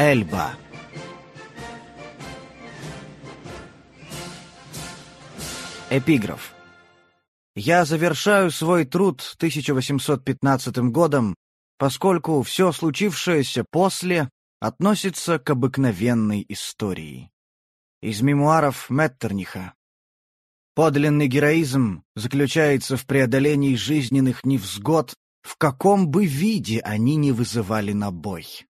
Эльба. Эпиграф. Я завершаю свой труд 1815 годом, поскольку все случившееся после относится к обыкновенной истории. Из мемуаров Меттерниха. Подлинный героизм заключается в преодолении жизненных невзгод, в каком бы виде они ни вызывали на бой.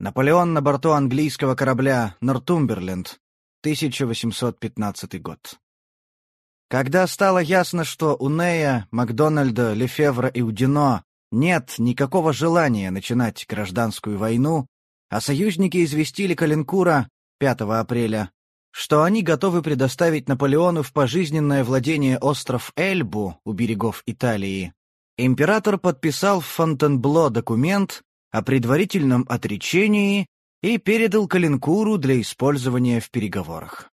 Наполеон на борту английского корабля «Нортумберленд», 1815 год. Когда стало ясно, что у Нея, Макдональда, Лефевра и Удино нет никакого желания начинать гражданскую войну, а союзники известили Калинкура 5 апреля, что они готовы предоставить Наполеону в пожизненное владение остров Эльбу у берегов Италии, император подписал в Фонтенбло документ о предварительном отречении и передал Калинкуру для использования в переговорах.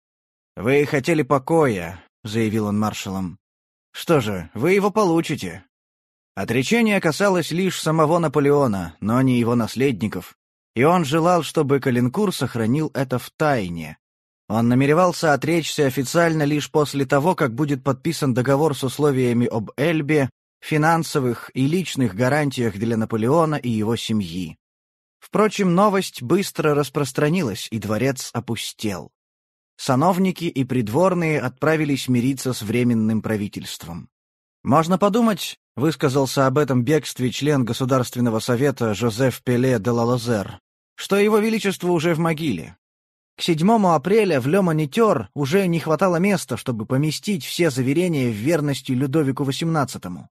«Вы хотели покоя, — заявил он маршалам. «Что же, вы его получите». Отречение касалось лишь самого Наполеона, но не его наследников, и он желал, чтобы Калинкур сохранил это в тайне. Он намеревался отречься официально лишь после того, как будет подписан договор с условиями об Эльбе, финансовых и личных гарантиях для Наполеона и его семьи. Впрочем, новость быстро распространилась, и дворец опустел. Сановники и придворные отправились мириться с Временным правительством. «Можно подумать», — высказался об этом бегстве член Государственного совета Жозеф Пеле де Лалозер, что его величество уже в могиле. К 7 апреля в Ле уже не хватало места, чтобы поместить все заверения в верности Людовику XVIII.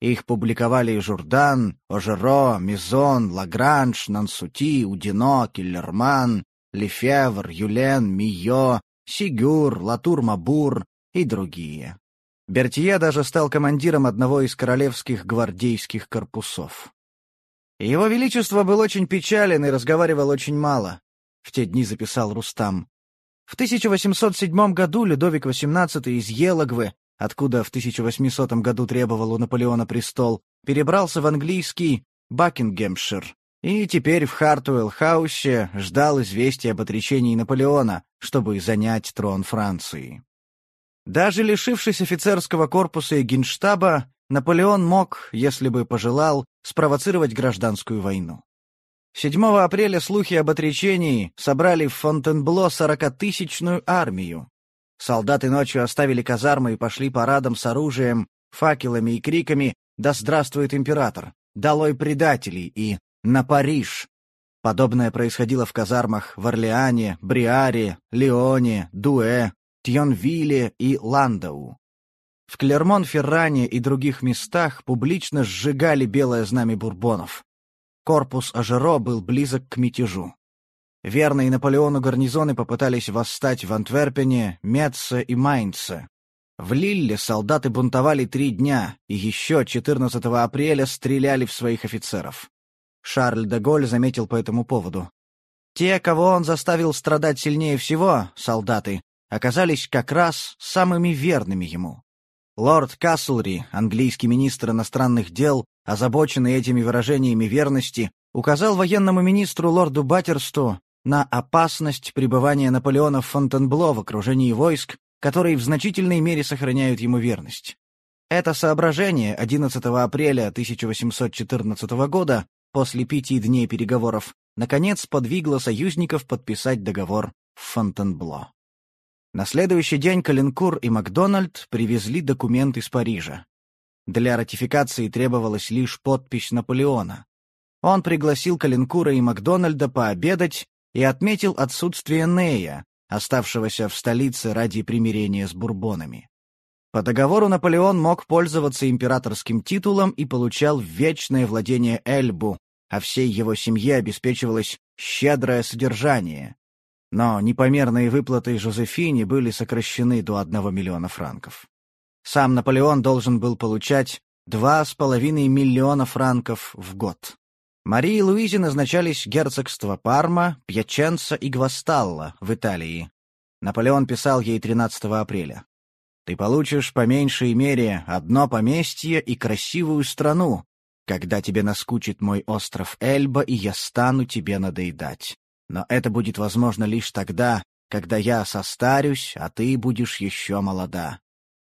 Их публиковали Журдан, Ожеро, Мизон, Лагранж, Нансути, Удино, Киллерман, Лефевр, Юлен, Мийо, Сигюр, Латур-Мабур и другие. Бертье даже стал командиром одного из королевских гвардейских корпусов. Его Величество был очень печален и разговаривал очень мало, в те дни записал Рустам. В 1807 году Людовик XVIII из Елагвы, откуда в 1800 году требовал у Наполеона престол, перебрался в английский Бакингемшир, и теперь в Хартуэлл-хаусе ждал известия об отречении Наполеона, чтобы занять трон Франции. Даже лишившись офицерского корпуса и генштаба, Наполеон мог, если бы пожелал, спровоцировать гражданскую войну. 7 апреля слухи об отречении собрали в Фонтенбло сорокатысячную армию. Солдаты ночью оставили казармы и пошли парадом с оружием, факелами и криками «Да здравствует император! Долой предателей!» и на Париж. Подобное происходило в казармах в Орлеане, Бриаре, Лионе, Дуэ, Тьонвилле и Ландау. В Клермон-Ферране и других местах публично сжигали белое знамя бурбонов. Корпус Ажеро был близок к мятежу. Верные Наполеону гарнизоны попытались восстать в Антверпене, Метце и Майнце. В Лилле солдаты бунтовали три дня и еще 14 апреля стреляли в своих офицеров. Шарль де Голь заметил по этому поводу. Те, кого он заставил страдать сильнее всего, солдаты, оказались как раз самыми верными ему. Лорд Каслри, английский министр иностранных дел, озабоченный этими выражениями верности, указал военному министру лорду Баттерсту на опасность пребывания Наполеона в Фонтенбло в окружении войск, которые в значительной мере сохраняют ему верность. Это соображение 11 апреля 1814 года после пяти дней переговоров, наконец подвигло союзников подписать договор в Фонтенбло. На следующий день Калинкур и Макдональд привезли документ из Парижа. Для ратификации требовалась лишь подпись Наполеона. Он пригласил Калинкура и Макдональда пообедать и отметил отсутствие Нея, оставшегося в столице ради примирения с бурбонами. По договору Наполеон мог пользоваться императорским титулом и получал вечное владение Эльбу, а всей его семье обеспечивалось щедрое содержание. Но непомерные выплаты Жозефине были сокращены до одного миллиона франков. Сам Наполеон должен был получать два с половиной миллиона франков в год. Марии Луизе назначались герцогство Парма, Пьяченца и Гвасталла в Италии. Наполеон писал ей 13 апреля. «Ты получишь по меньшей мере одно поместье и красивую страну, когда тебе наскучит мой остров Эльба, и я стану тебе надоедать. Но это будет возможно лишь тогда, когда я состарюсь, а ты будешь еще молода.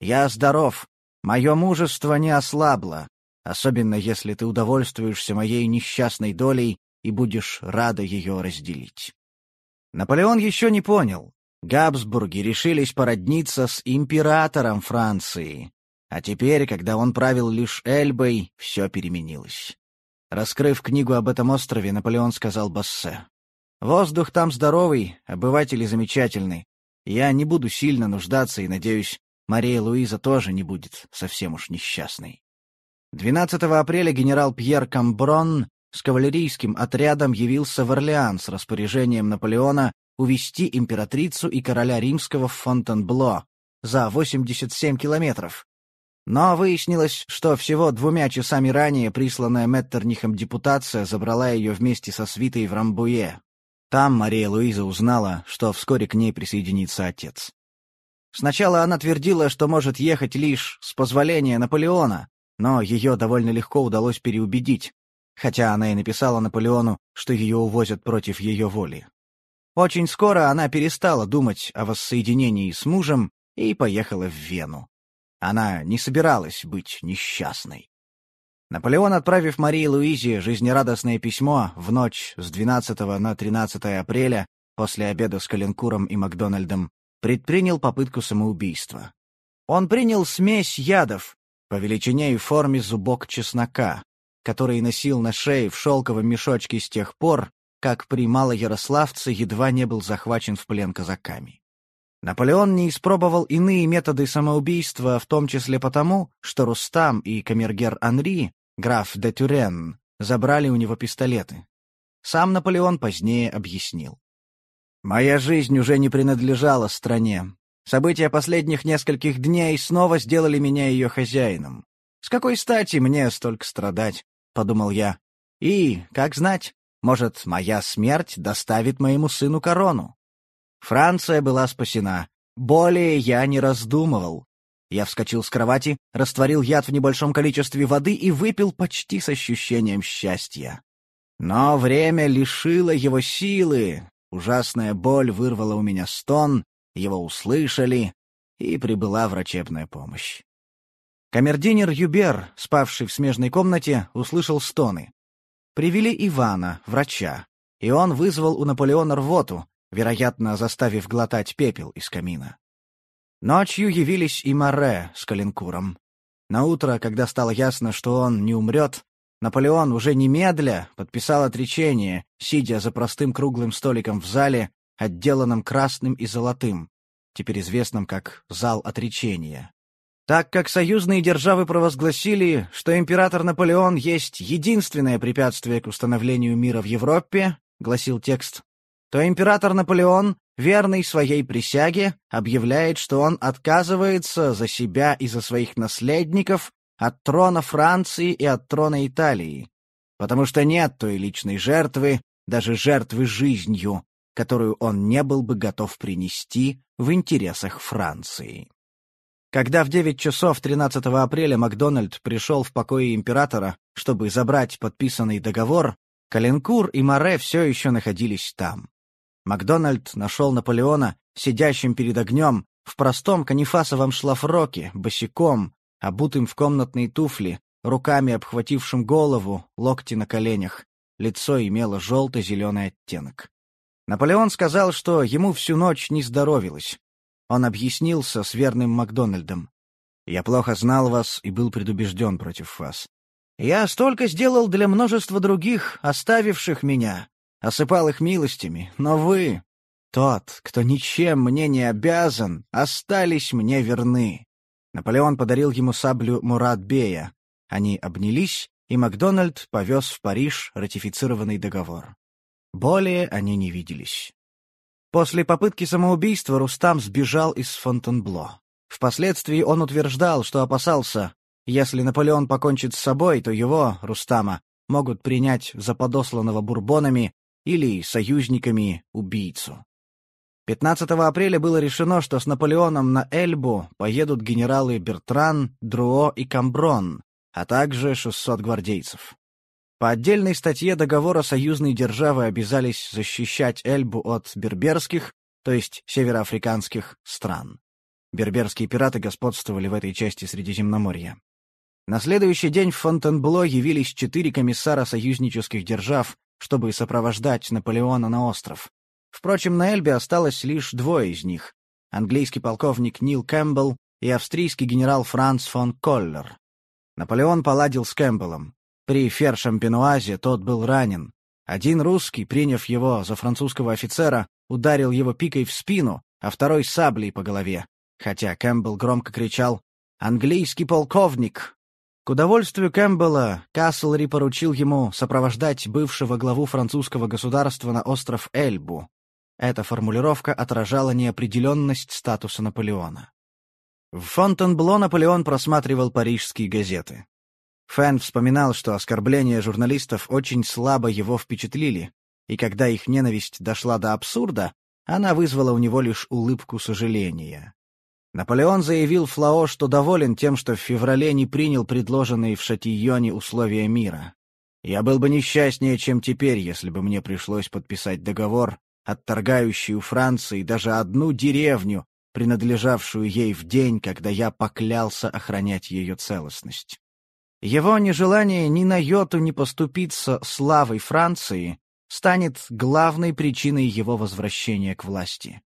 Я здоров, мое мужество не ослабло, особенно если ты удовольствуешься моей несчастной долей и будешь рада ее разделить. Наполеон еще не понял. Габсбурги решились породниться с императором Франции. А теперь, когда он правил лишь Эльбой, все переменилось. Раскрыв книгу об этом острове, Наполеон сказал Бассе. «Воздух там здоровый, обыватели замечательны. Я не буду сильно нуждаться и, надеюсь, Мария Луиза тоже не будет совсем уж несчастной». 12 апреля генерал Пьер Камброн с кавалерийским отрядом явился в Орлеан с распоряжением Наполеона увести императрицу и короля римского в Фонтенбло за 87 километров. Но выяснилось, что всего двумя часами ранее присланная Меттернихом депутация забрала ее вместе со свитой в Рамбуе. Там Мария Луиза узнала, что вскоре к ней присоединится отец. Сначала она твердила, что может ехать лишь с позволения Наполеона, но ее довольно легко удалось переубедить, хотя она и написала Наполеону, что ее увозят против ее воли. Очень скоро она перестала думать о воссоединении с мужем и поехала в Вену. Она не собиралась быть несчастной. Наполеон, отправив Марии Луизе жизнерадостное письмо в ночь с 12 на 13 апреля после обеда с Каленкуром и Макдональдом, предпринял попытку самоубийства. Он принял смесь ядов, по величине и форме зубок чеснока, который носил на шее в шелковом мешочке с тех пор, как при Малоярославце едва не был захвачен в плен казаками. Наполеон не испробовал иные методы самоубийства, в том числе потому, что Рустам и камергер Анри, граф де Тюрен, забрали у него пистолеты. Сам Наполеон позднее объяснил. «Моя жизнь уже не принадлежала стране. События последних нескольких дней снова сделали меня ее хозяином. С какой стати мне столько страдать?» — подумал я. «И, как знать, может, моя смерть доставит моему сыну корону?» Франция была спасена. Более я не раздумывал. Я вскочил с кровати, растворил яд в небольшом количестве воды и выпил почти с ощущением счастья. Но время лишило его силы. Ужасная боль вырвала у меня стон, его услышали, и прибыла врачебная помощь. Камердинер Юбер, спавший в смежной комнате, услышал стоны. Привели Ивана, врача, и он вызвал у Наполеона рвоту, вероятно, заставив глотать пепел из камина. Ночью явились и Море с Калинкуром. На утро, когда стало ясно, что он не умрет, Наполеон уже немедля подписал отречение, сидя за простым круглым столиком в зале, отделанном красным и золотым, теперь известным как «Зал отречения». Так как союзные державы провозгласили, что император Наполеон есть единственное препятствие к установлению мира в Европе, гласил текст, то император Наполеон, верный своей присяге, объявляет, что он отказывается за себя и за своих наследников от трона Франции и от трона Италии, потому что нет той личной жертвы, даже жертвы жизнью, которую он не был бы готов принести в интересах Франции. Когда в 9 часов 13 апреля Макдональд пришел в покои императора, чтобы забрать подписанный договор, Каленкур и Море все еще находились там. Макдональд нашел Наполеона сидящим перед огнем в простом канифасовом шлафроке, босиком, обутым в комнатные туфли, руками обхватившим голову, локти на коленях. Лицо имело желто-зеленый оттенок. Наполеон сказал, что ему всю ночь не здоровилось. Он объяснился с верным Макдональдом. «Я плохо знал вас и был предубежден против вас. Я столько сделал для множества других, оставивших меня, осыпал их милостями, но вы, тот, кто ничем мне не обязан, остались мне верны». Наполеон подарил ему саблю Мурат-бея. Они обнялись, и Макдональд повез в Париж ратифицированный договор. Более они не виделись. После попытки самоубийства Рустам сбежал из Фонтенбло. Впоследствии он утверждал, что опасался, если Наполеон покончит с собой, то его, Рустама, могут принять за подосланного бурбонами или союзниками убийцу. 15 апреля было решено, что с Наполеоном на Эльбу поедут генералы Бертран, Друо и Камброн, а также 600 гвардейцев. По отдельной статье договора союзные державы обязались защищать Эльбу от берберских, то есть североафриканских, стран. Берберские пираты господствовали в этой части Средиземноморья. На следующий день в Фонтенбло явились четыре комиссара союзнических держав, чтобы сопровождать Наполеона на остров. Впрочем, на Эльбе осталось лишь двое из них — английский полковник Нил Кэмпбелл и австрийский генерал Франц фон Коллер. Наполеон поладил с Кэмпбеллом. При Фершампенуазе тот был ранен. Один русский, приняв его за французского офицера, ударил его пикой в спину, а второй — саблей по голове. Хотя Кэмпбелл громко кричал «Английский полковник!». К удовольствию Кэмпбелла Каслри поручил ему сопровождать бывшего главу французского государства на остров Эльбу. Эта формулировка отражала неопределенность статуса Наполеона. В Фонтенбло Наполеон просматривал парижские газеты. Фэн вспоминал, что оскорбления журналистов очень слабо его впечатлили, и когда их ненависть дошла до абсурда, она вызвала у него лишь улыбку сожаления. Наполеон заявил Флао, что доволен тем, что в феврале не принял предложенные в Шатийоне условия мира. «Я был бы несчастнее, чем теперь, если бы мне пришлось подписать договор, отторгающий у Франции даже одну деревню, принадлежавшую ей в день, когда я поклялся охранять ее целостность». Его нежелание ни на йоту не поступиться славой Франции станет главной причиной его возвращения к власти.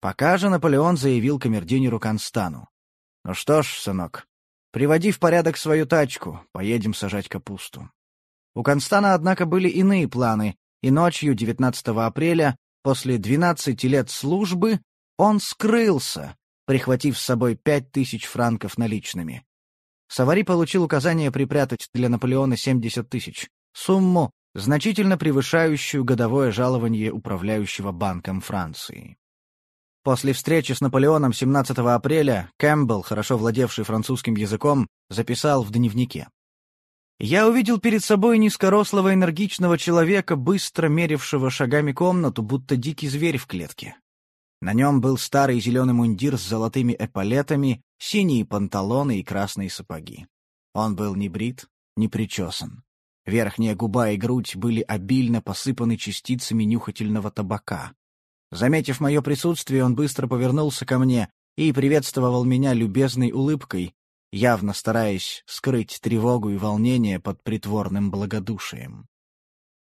Пока же Наполеон заявил камердинеру Констану. «Ну что ж, сынок, приводи в порядок свою тачку, поедем сажать капусту». У Констана, однако, были иные планы, и ночью 19 апреля, после 12 лет службы, он скрылся, прихватив с собой пять тысяч франков наличными. Савари получил указание припрятать для Наполеона 70 тысяч, сумму, значительно превышающую годовое жалование управляющего банком Франции. После встречи с Наполеоном 17 апреля Кэмпбелл, хорошо владевший французским языком, записал в дневнике. «Я увидел перед собой низкорослого энергичного человека, быстро мерившего шагами комнату, будто дикий зверь в клетке. На нем был старый зеленый мундир с золотыми эполетами, синие панталоны и красные сапоги. Он был не брит, не причесан. Верхняя губа и грудь были обильно посыпаны частицами нюхательного табака. Заметив мое присутствие, он быстро повернулся ко мне и приветствовал меня любезной улыбкой, явно стараясь скрыть тревогу и волнение под притворным благодушием.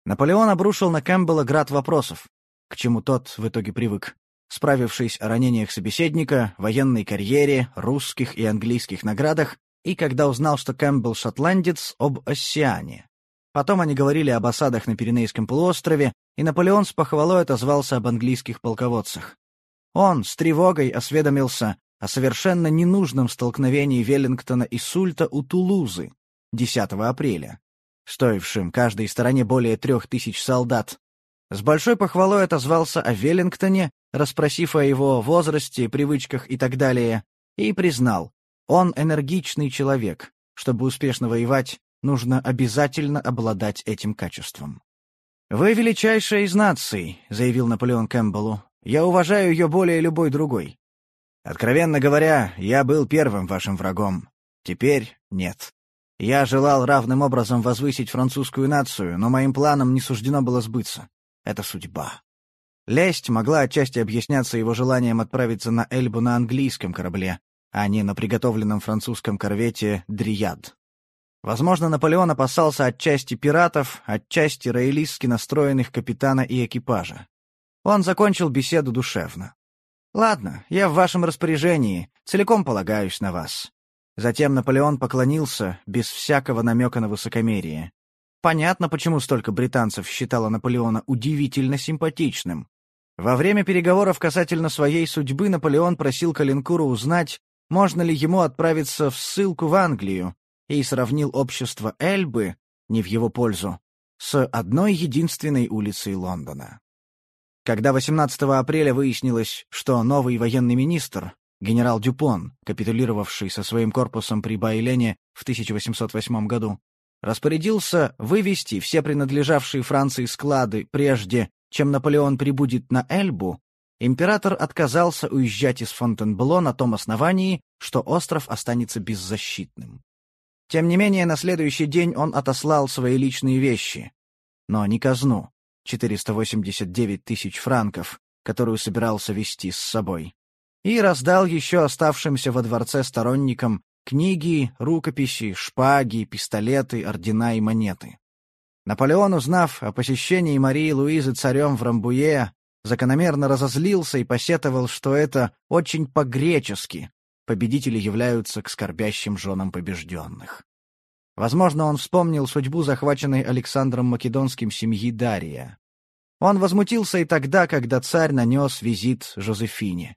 Наполеон обрушил на Кэмпбелла град вопросов, к чему тот в итоге привык. Справившись о ранениях собеседника, военной карьере, русских и английских наградах, и когда узнал, что Кэмпбелл шотландец, об Оссиане. Потом они говорили об осадах на Пиренейском полуострове, и Наполеон с похвалой отозвался об английских полководцах. Он с тревогой осведомился о совершенно ненужном столкновении Веллингтона и Сульта у Тулузы 10 апреля, стоившим каждой стороне более трех тысяч солдат. С большой похвалой отозвался о Веллингтоне, расспросив о его возрасте, привычках и так далее, и признал, он энергичный человек, чтобы успешно воевать, нужно обязательно обладать этим качеством. «Вы величайшая из наций», — заявил Наполеон Кэмпбеллу. «Я уважаю ее более любой другой. Откровенно говоря, я был первым вашим врагом. Теперь нет. Я желал равным образом возвысить французскую нацию, но моим планам не суждено было сбыться. Это судьба». Лесть могла отчасти объясняться его желанием отправиться на Эльбу на английском корабле, а не на приготовленном французском корвете «Дрияд». Возможно, Наполеон опасался отчасти пиратов, отчасти роялистски настроенных капитана и экипажа. Он закончил беседу душевно. «Ладно, я в вашем распоряжении, целиком полагаюсь на вас». Затем Наполеон поклонился, без всякого намека на высокомерие. Понятно, почему столько британцев считало Наполеона удивительно симпатичным. Во время переговоров касательно своей судьбы Наполеон просил Калинкуру узнать, можно ли ему отправиться в ссылку в Англию, и сравнил общество Эльбы, не в его пользу, с одной единственной улицей Лондона. Когда 18 апреля выяснилось, что новый военный министр, генерал Дюпон, капитулировавший со своим корпусом при Байлене в 1808 году, распорядился вывести все принадлежавшие Франции склады прежде, чем Наполеон прибудет на Эльбу, император отказался уезжать из Фонтенбло на том основании, что остров останется беззащитным. Тем не менее, на следующий день он отослал свои личные вещи. Но не казну. 489 тысяч франков, которую собирался вести с собой. И раздал еще оставшимся во дворце сторонникам книги, рукописи, шпаги, пистолеты, ордена и монеты. Наполеон, узнав о посещении Марии Луизы царем в Рамбуе, закономерно разозлился и посетовал, что это очень по-гречески. Победители являются к скорбящим женам побежденных. Возможно, он вспомнил судьбу захваченной Александром Македонским семьи Дария. Он возмутился и тогда, когда царь нанес визит Жозефине.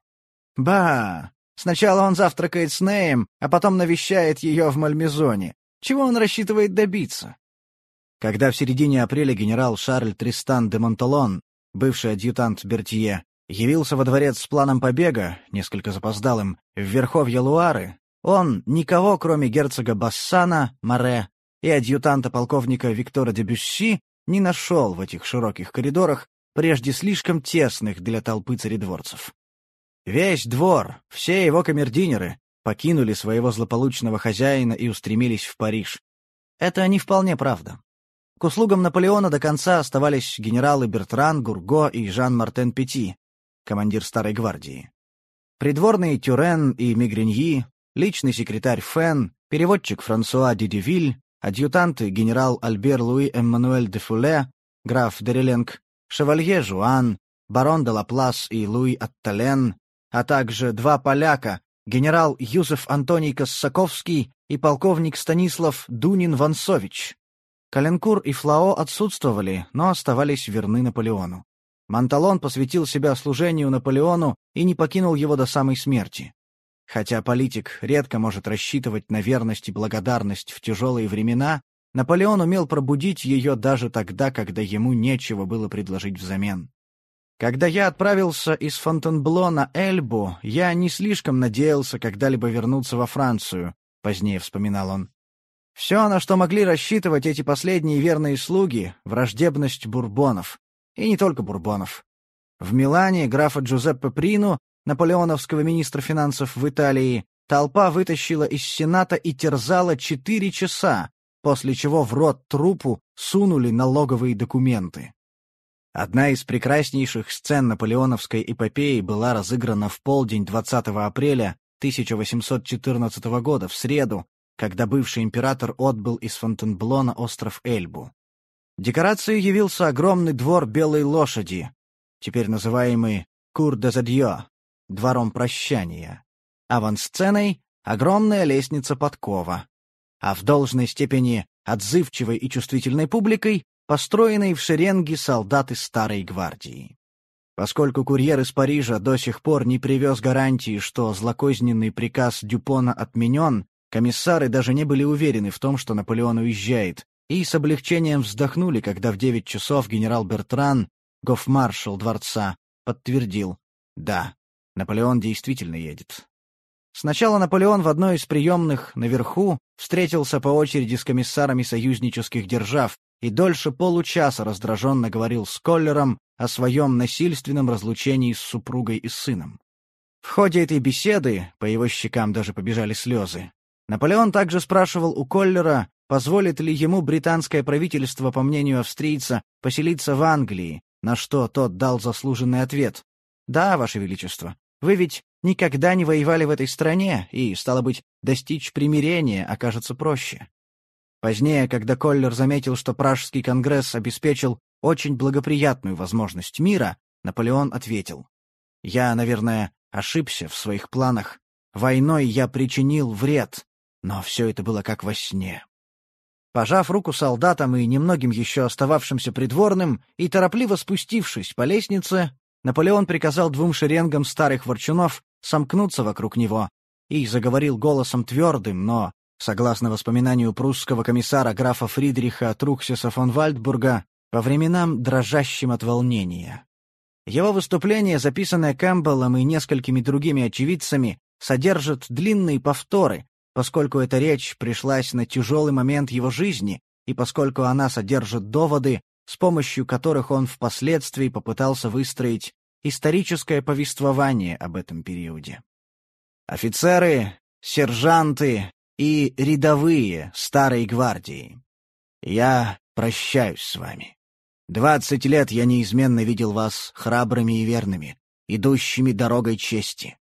«Ба! Сначала он завтракает с Неем, а потом навещает ее в Мальмезоне. Чего он рассчитывает добиться?» Когда в середине апреля генерал Шарль Тристан де Монтолон бывший адъютант Бертье, явился во дворец с планом побега, несколько запоздалым, в верховье Луары, он никого, кроме герцога Бассана, Море и адъютанта полковника Виктора де Бюсси, не нашел в этих широких коридорах, прежде слишком тесных для толпы царедворцев. Весь двор, все его камердинеры покинули своего злополучного хозяина и устремились в Париж. Это не вполне правда. К услугам Наполеона до конца оставались генералы Бертран, Гурго и Жан-Мартен Пети, командир Старой гвардии. Придворные Тюрен и Мигреньи, личный секретарь Фен, переводчик Франсуа Дидевиль, адъютанты генерал Альбер Луи Эммануэль де Фуле, граф Дереленг, шевалье Жуан, барон де Лаплас и Луи Аттален, а также два поляка, генерал Юзеф Антоний Коссаковский и полковник Станислав Дунин-Вансович. Каленкур и Флао отсутствовали, но оставались верны Наполеону. Монталон посвятил себя служению Наполеону и не покинул его до самой смерти. Хотя политик редко может рассчитывать на верность и благодарность в тяжелые времена, Наполеон умел пробудить ее даже тогда, когда ему нечего было предложить взамен. Когда я отправился из Фонтенбло на Эльбу, я не слишком надеялся когда-либо вернуться во Францию, позднее вспоминал он. Все, на что могли рассчитывать эти последние верные слуги — враждебность бурбонов. И не только бурбонов. В Милане графа Джузеппе Прину, наполеоновского министра финансов в Италии, толпа вытащила из Сената и терзала четыре часа, после чего в рот трупу сунули налоговые документы. Одна из прекраснейших сцен наполеоновской эпопеи была разыграна в полдень 20 апреля 1814 года, в среду, когда бывший император отбыл из Фонтенбло на остров Эльбу. Декорацией явился огромный двор белой лошади, теперь называемый «Кур де Задьё» — двором прощания. Авансценой — огромная лестница подкова. А в должной степени отзывчивой и чувствительной публикой построенные в шеренги солдаты Старой гвардии. Поскольку курьер из Парижа до сих пор не привез гарантии, что злокозненный приказ Дюпона отменен, Комиссары даже не были уверены в том, что Наполеон уезжает, и с облегчением вздохнули, когда в девять часов генерал Бертран, гофмаршал дворца, подтвердил «Да, Наполеон действительно едет». Сначала Наполеон в одной из приемных наверху встретился по очереди с комиссарами союзнических держав и дольше получаса раздраженно говорил с Коллером о своем насильственном разлучении с супругой и сыном. В ходе этой беседы, по его щекам даже побежали слезы, Наполеон также спрашивал у Коллера, позволит ли ему британское правительство, по мнению австрийца, поселиться в Англии, на что тот дал заслуженный ответ. «Да, Ваше Величество, вы ведь никогда не воевали в этой стране, и, стало быть, достичь примирения окажется проще». Позднее, когда Коллер заметил, что Пражский конгресс обеспечил очень благоприятную возможность мира, Наполеон ответил. «Я, наверное, ошибся в своих планах. Войной я причинил вред, но все это было как во сне. Пожав руку солдатам и немногим еще остававшимся придворным, и торопливо спустившись по лестнице, Наполеон приказал двум шеренгам старых ворчунов сомкнуться вокруг него и заговорил голосом твердым, но, согласно воспоминанию прусского комиссара графа Фридриха Труксиса фон Вальдбурга, по временам дрожащим от волнения. Его выступление, записанное Кэмпбеллом и несколькими другими очевидцами, содержит длинные повторы, поскольку эта речь пришлась на тяжелый момент его жизни и поскольку она содержит доводы, с помощью которых он впоследствии попытался выстроить историческое повествование об этом периоде. Офицеры, сержанты и рядовые старой гвардии. Я прощаюсь с вами. Двадцать лет я неизменно видел вас храбрыми и верными, идущими дорогой чести.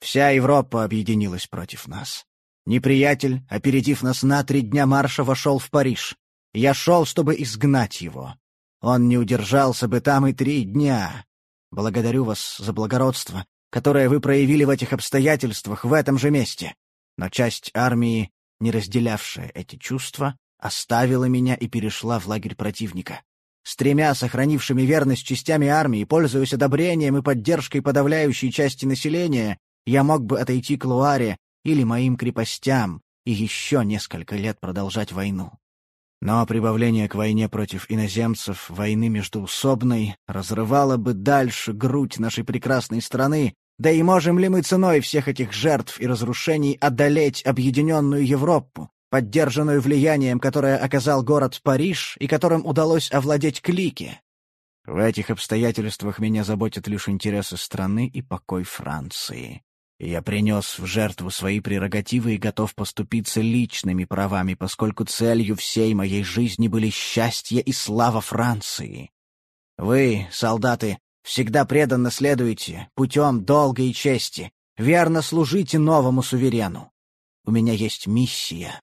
Вся Европа объединилась против нас. Неприятель, опередив нас на три дня марша, вошел в Париж. Я шел, чтобы изгнать его. Он не удержался бы там и три дня. Благодарю вас за благородство, которое вы проявили в этих обстоятельствах в этом же месте. Но часть армии, не разделявшая эти чувства, оставила меня и перешла в лагерь противника. С тремя сохранившими верность частями армии, пользуясь одобрением и поддержкой подавляющей части населения, я мог бы отойти к Луаре или моим крепостям и еще несколько лет продолжать войну. Но прибавление к войне против иноземцев, войны междуусобной, разрывало бы дальше грудь нашей прекрасной страны, да и можем ли мы ценой всех этих жертв и разрушений одолеть объединенную Европу, поддержанную влиянием, которое оказал город Париж и которым удалось овладеть клики? В этих обстоятельствах меня заботят лишь интересы страны и покой Франции. Я принес в жертву свои прерогативы и готов поступиться личными правами, поскольку целью всей моей жизни были счастье и слава Франции. Вы, солдаты, всегда преданно следуете путем долга и чести, верно служите новому суверену. У меня есть миссия,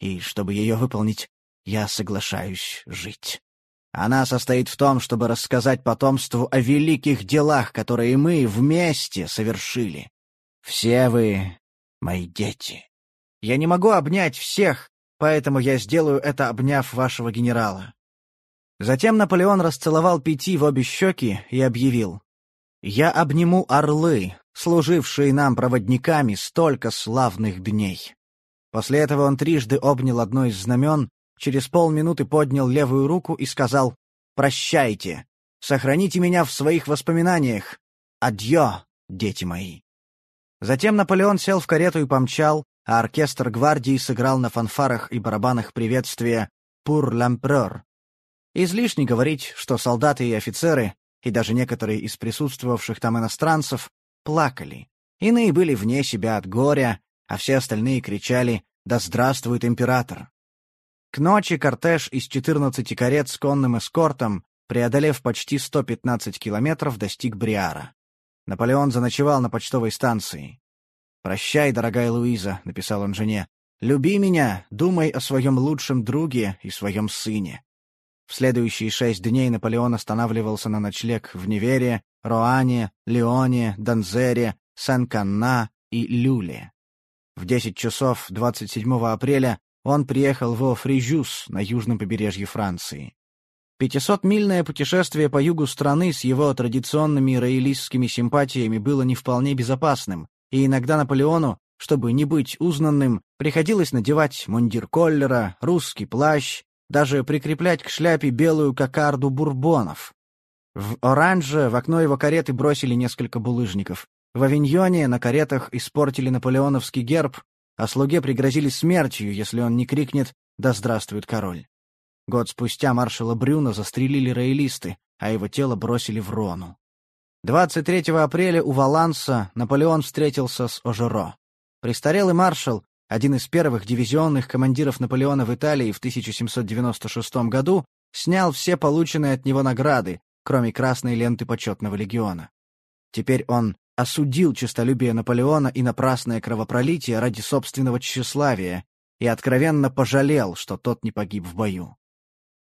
и чтобы ее выполнить, я соглашаюсь жить. Она состоит в том, чтобы рассказать потомству о великих делах, которые мы вместе совершили. Все вы мои дети. Я не могу обнять всех, поэтому я сделаю это, обняв вашего генерала». Затем Наполеон расцеловал Пяти в обе щеки и объявил. «Я обниму орлы, служившие нам проводниками столько славных дней». После этого он трижды обнял одно из знамен, через полминуты поднял левую руку и сказал «Прощайте, сохраните меня в своих воспоминаниях. Адьё, дети мои». Затем Наполеон сел в карету и помчал, а оркестр гвардии сыграл на фанфарах и барабанах приветствия «Пур l'Empereur». Излишне говорить, что солдаты и офицеры, и даже некоторые из присутствовавших там иностранцев, плакали. Иные были вне себя от горя, а все остальные кричали «Да здравствует император!». К ночи кортеж из 14 карет с конным эскортом, преодолев почти 115 километров, достиг Бриара. Наполеон заночевал на почтовой станции. «Прощай, дорогая Луиза», — написал он жене. «Люби меня, думай о своем лучшем друге и своем сыне». В следующие шесть дней Наполеон останавливался на ночлег в Невере, Роане, Леоне, Донзере, Сан-Канна и Люле. В 10 часов 27 апреля он приехал в Фрижюс на южном побережье Франции. Пятисотмильное путешествие по югу страны с его традиционными роялистскими симпатиями было не вполне безопасным, и иногда Наполеону, чтобы не быть узнанным, приходилось надевать мундир коллера, русский плащ, даже прикреплять к шляпе белую кокарду бурбонов. В Оранже в окно его кареты бросили несколько булыжников. В Авиньоне на каретах испортили наполеоновский герб, а слуге пригрозили смертью, если он не крикнет «Да здравствует король!». Год спустя маршала Брюна застрелили роялисты, а его тело бросили в Рону. 23 апреля у Валанса Наполеон встретился с Ожеро. Престарелый маршал, один из первых дивизионных командиров Наполеона в Италии в 1796 году, снял все полученные от него награды, кроме красной ленты почетного легиона. Теперь он осудил честолюбие Наполеона и напрасное кровопролитие ради собственного тщеславия и откровенно пожалел, что тот не погиб в бою.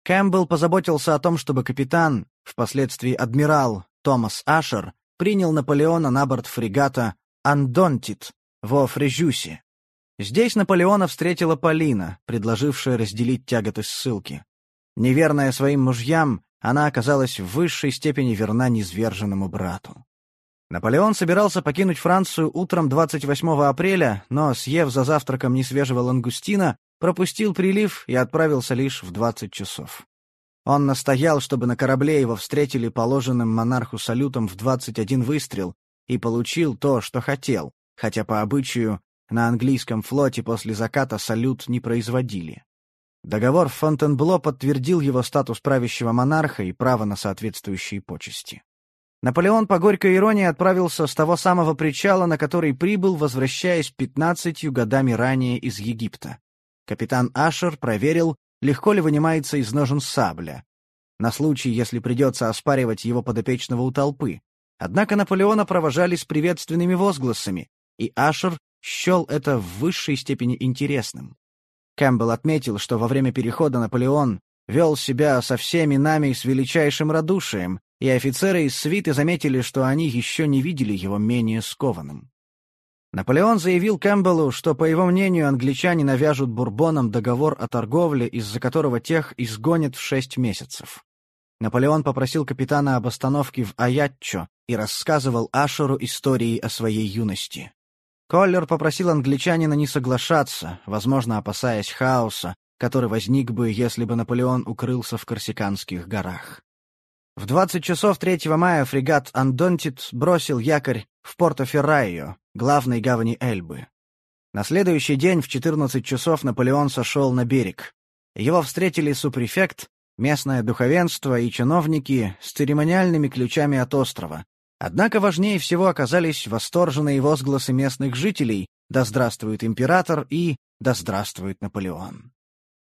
Кэмпбелл позаботился о том, чтобы капитан, впоследствии адмирал Томас Ашер, принял Наполеона на борт фрегата «Андонтит» во Фрежюсе. Здесь Наполеона встретила Полина, предложившая разделить тяготы ссылки. Неверная своим мужьям, она оказалась в высшей степени верна низверженному брату. Наполеон собирался покинуть Францию утром 28 апреля, но, съев за завтраком несвежего лангустина, пропустил прилив и отправился лишь в 20 часов. Он настоял, чтобы на корабле его встретили положенным монарху салютом в 21 выстрел, и получил то, что хотел, хотя по обычаю на английском флоте после заката салют не производили. Договор Фонтенбло подтвердил его статус правящего монарха и право на соответствующие почести. Наполеон по горькой иронии отправился с того самого причала, на который прибыл, возвращаясь пятнадцатью годами ранее из Египта. Капитан Ашер проверил, легко ли вынимается из ножен сабля, на случай, если придется оспаривать его подопечного у толпы. Однако Наполеона провожали с приветственными возгласами, и Ашер счел это в высшей степени интересным. Кэмпбелл отметил, что во время перехода Наполеон вел себя со всеми нами с величайшим радушием, и офицеры из свиты заметили, что они еще не видели его менее скованным. Наполеон заявил Кэмпбеллу, что, по его мнению, англичане навяжут бурбонам договор о торговле, из-за которого тех изгонят в шесть месяцев. Наполеон попросил капитана об остановке в Аятчо и рассказывал Ашеру истории о своей юности. Коллер попросил англичанина не соглашаться, возможно, опасаясь хаоса, который возник бы, если бы Наполеон укрылся в Корсиканских горах. В 20 часов 3 мая фрегат «Андонтит» бросил якорь в Порто-Феррайо, главной гавани Эльбы. На следующий день в 14 часов Наполеон сошел на берег. Его встретили супрефект, местное духовенство и чиновники с церемониальными ключами от острова. Однако важнее всего оказались восторженные возгласы местных жителей «Да здравствует император» и «Да здравствует Наполеон».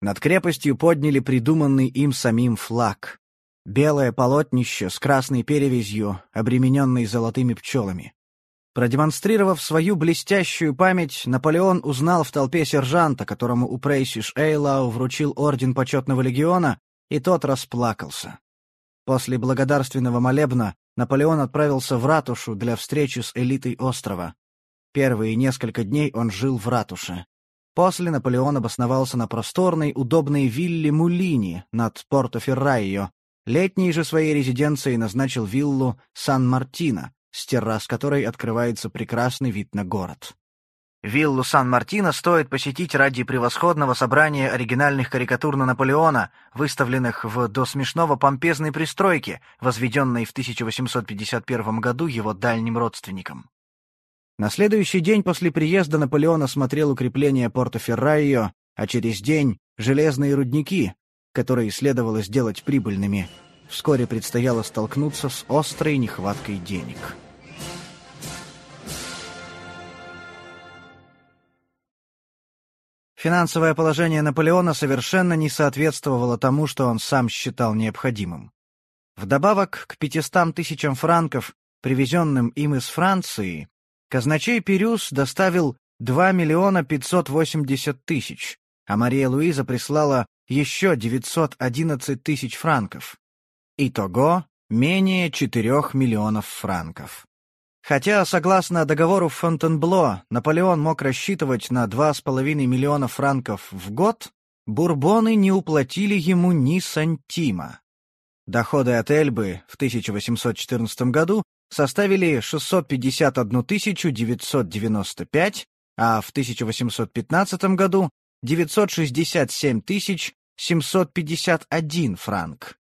Над крепостью подняли придуманный им самим флаг. Белое полотнище с красной перевязью, обремененной золотыми пчелами. Продемонстрировав свою блестящую память, Наполеон узнал в толпе сержанта, которому у Прейсиш Эйлау вручил орден почетного легиона, и тот расплакался. После благодарственного молебна Наполеон отправился в ратушу для встречи с элитой острова. Первые несколько дней он жил в ратуше. После Наполеон обосновался на просторной, удобной вилле Мулини над Порто-Феррайо, Летней же своей резиденцией назначил виллу Сан-Мартино, с террас которой открывается прекрасный вид на город. Виллу Сан-Мартино стоит посетить ради превосходного собрания оригинальных карикатур на Наполеона, выставленных в до смешного помпезной пристройке, возведенной в 1851 году его дальним родственником. На следующий день после приезда Наполеона смотрел укрепление Порто-Феррайо, а через день — железные рудники, которые следовало сделать прибыльными, вскоре предстояло столкнуться с острой нехваткой денег. Финансовое положение Наполеона совершенно не соответствовало тому, что он сам считал необходимым. Вдобавок к 500 тысячам франков, привезенным им из Франции, казначей Перюс доставил 2 миллиона 580 тысяч, а Мария Луиза прислала еще 911 тысяч франков. Итого менее 4 миллионов франков. Хотя, согласно договору Фонтенбло, Наполеон мог рассчитывать на 2,5 миллиона франков в год, бурбоны не уплатили ему ни сантима. Доходы от Эльбы в 1814 году составили 651 995, а в 1815 году 967 751 франк.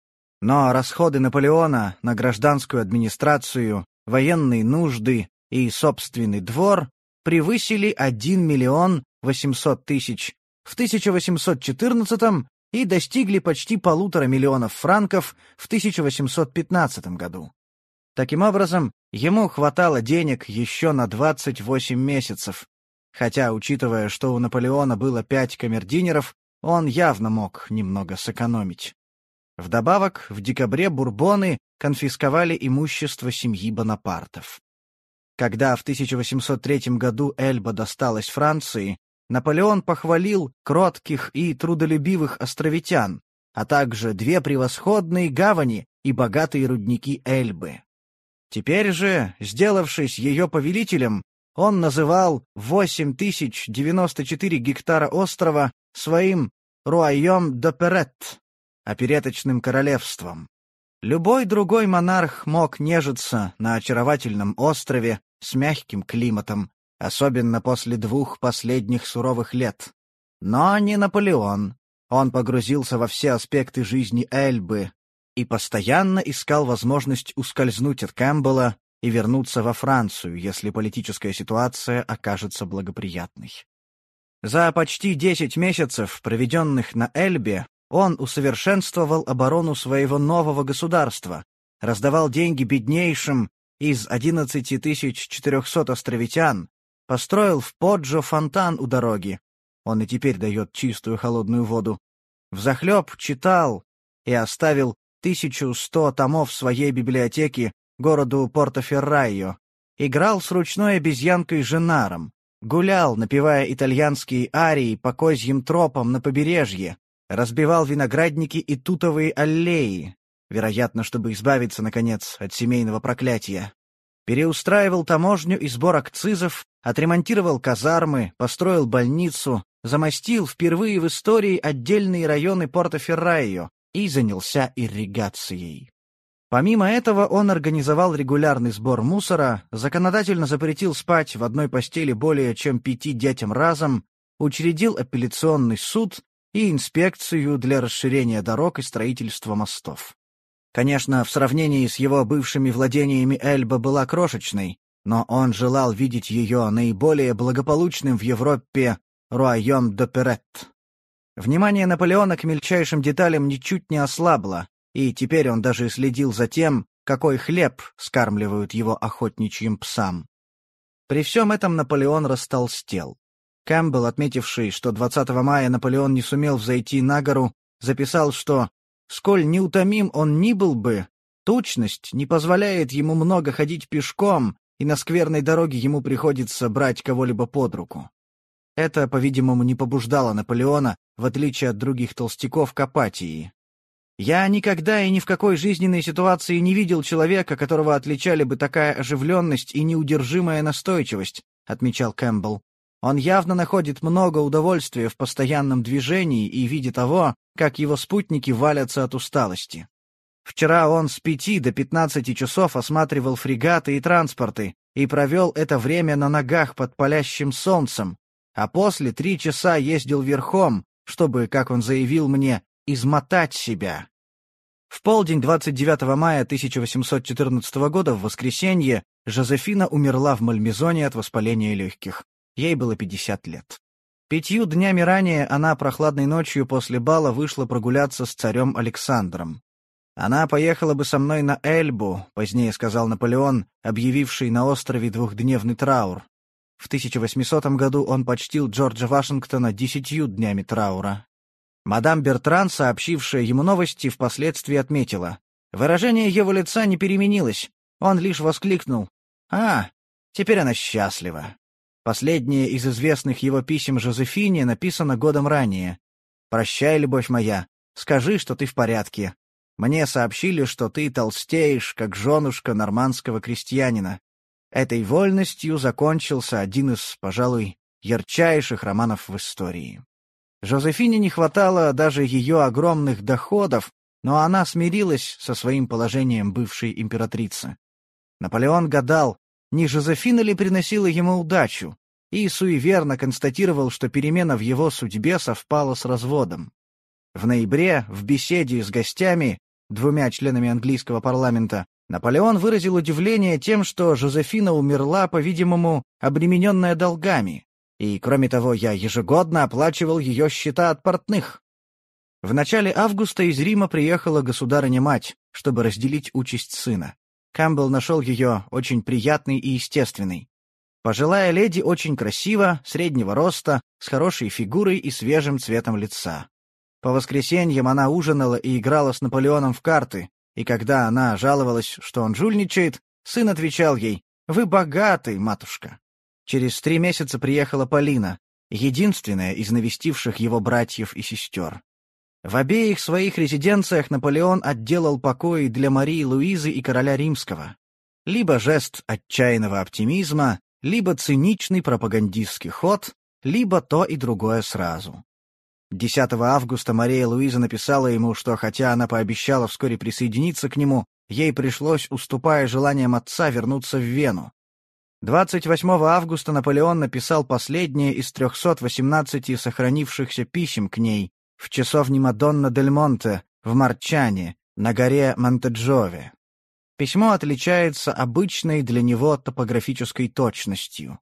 Но расходы Наполеона на гражданскую администрацию, военные нужды и собственный двор превысили 1 миллион 800 тысяч в 1814 и достигли почти полутора миллионов франков в 1815 году. Таким образом, ему хватало денег еще на 28 месяцев, хотя, учитывая, что у Наполеона было пять камердинеров, он явно мог немного сэкономить. Вдобавок, в декабре бурбоны конфисковали имущество семьи Бонапартов. Когда в 1803 году Эльба досталась Франции, Наполеон похвалил кротких и трудолюбивых островитян, а также две превосходные гавани и богатые рудники Эльбы. Теперь же, сделавшись ее повелителем, он называл 8094 гектара острова своим «Руайом де Перет» — опереточным королевством. Любой другой монарх мог нежиться на очаровательном острове с мягким климатом, особенно после двух последних суровых лет. Но не Наполеон. Он погрузился во все аспекты жизни Эльбы и постоянно искал возможность ускользнуть от Кэмпбелла и вернуться во Францию, если политическая ситуация окажется благоприятной. За почти десять месяцев, проведенных на Эльбе, он усовершенствовал оборону своего нового государства, раздавал деньги беднейшим из 11 400 островитян, построил в Поджо фонтан у дороги. Он и теперь дает чистую холодную воду. Взахлеб читал и оставил 1100 томов своей библиотеки городу Порто-Феррайо. Играл с ручной обезьянкой Женаром. Гулял, напевая итальянские арии по козьим тропам на побережье. Разбивал виноградники и тутовые аллеи, вероятно, чтобы избавиться, наконец, от семейного проклятия. Переустраивал таможню и сбор акцизов, отремонтировал казармы, построил больницу, замостил впервые в истории отдельные районы Порто-Феррайо и занялся ирригацией. Помимо этого он организовал регулярный сбор мусора, законодательно запретил спать в одной постели более чем пяти детям разом, учредил апелляционный суд и инспекцию для расширения дорог и строительства мостов. Конечно, в сравнении с его бывшими владениями Эльба была крошечной, но он желал видеть ее наиболее благополучным в Европе Руайон де Перет. Внимание Наполеона к мельчайшим деталям ничуть не ослабло, и теперь он даже следил за тем, какой хлеб скармливают его охотничьим псам. При всем этом Наполеон растолстел. Кэмпбелл, отметивший, что 20 мая Наполеон не сумел взойти на гору, записал, что Сколь неутомим он ни был бы, тучность не позволяет ему много ходить пешком, и на скверной дороге ему приходится брать кого-либо под руку. Это, по-видимому, не побуждало Наполеона, в отличие от других толстяков, к апатии. «Я никогда и ни в какой жизненной ситуации не видел человека, которого отличали бы такая оживленность и неудержимая настойчивость», — отмечал Кэмпбелл. Он явно находит много удовольствия в постоянном движении и виде того, как его спутники валятся от усталости. Вчера он с пяти до пятнадцати часов осматривал фрегаты и транспорты и провел это время на ногах под палящим солнцем, а после три часа ездил верхом, чтобы, как он заявил мне, измотать себя. В полдень 29 мая 1814 года в воскресенье Жозефина умерла в Мальмезоне от воспаления легких. Ей было 50 лет. Пятью днями ранее она прохладной ночью после бала вышла прогуляться с царем Александром. «Она поехала бы со мной на Эльбу», — позднее сказал Наполеон, объявивший на острове двухдневный траур. В 1800 году он почтил Джорджа Вашингтона десятью днями траура. Мадам Бертран, сообщившая ему новости, впоследствии отметила. Выражение его лица не переменилось. Он лишь воскликнул. «А, теперь она счастлива». Последнее из известных его писем Жозефине написано годом ранее. «Прощай, любовь моя, скажи, что ты в порядке. Мне сообщили, что ты толстеешь, как женушка нормандского крестьянина. Этой вольностью закончился один из, пожалуй, ярчайших романов в истории. Жозефине не хватало даже ее огромных доходов, но она смирилась со своим положением бывшей императрицы. Наполеон гадал, не Жозефина ли приносила ему удачу, и суеверно констатировал, что перемена в его судьбе совпала с разводом. В ноябре, в беседе с гостями, двумя членами английского парламента, Наполеон выразил удивление тем, что Жозефина умерла, по-видимому, обремененная долгами, и, кроме того, я ежегодно оплачивал ее счета от портных. В начале августа из Рима приехала государыня-мать, чтобы разделить участь сына. Кэмпбелл нашел ее очень приятной и естественной. Пожилая леди очень красива, среднего роста, с хорошей фигурой и свежим цветом лица. По воскресеньям она ужинала и играла с Наполеоном в карты, и когда она жаловалась, что он жульничает, сын отвечал ей «Вы богатый, матушка». Через три месяца приехала Полина, единственная из навестивших его братьев и сестер. В обеих своих резиденциях Наполеон отделал покои для Марии Луизы и короля римского. Либо жест отчаянного оптимизма, либо циничный пропагандистский ход, либо то и другое сразу. 10 августа Мария Луиза написала ему, что хотя она пообещала вскоре присоединиться к нему, ей пришлось, уступая желаниям отца, вернуться в Вену. 28 августа Наполеон написал последнее из 318 сохранившихся писем к ней, в часовне Мадонна дель Монте в Марчане, на горе Монтеджове. Письмо отличается обычной для него топографической точностью.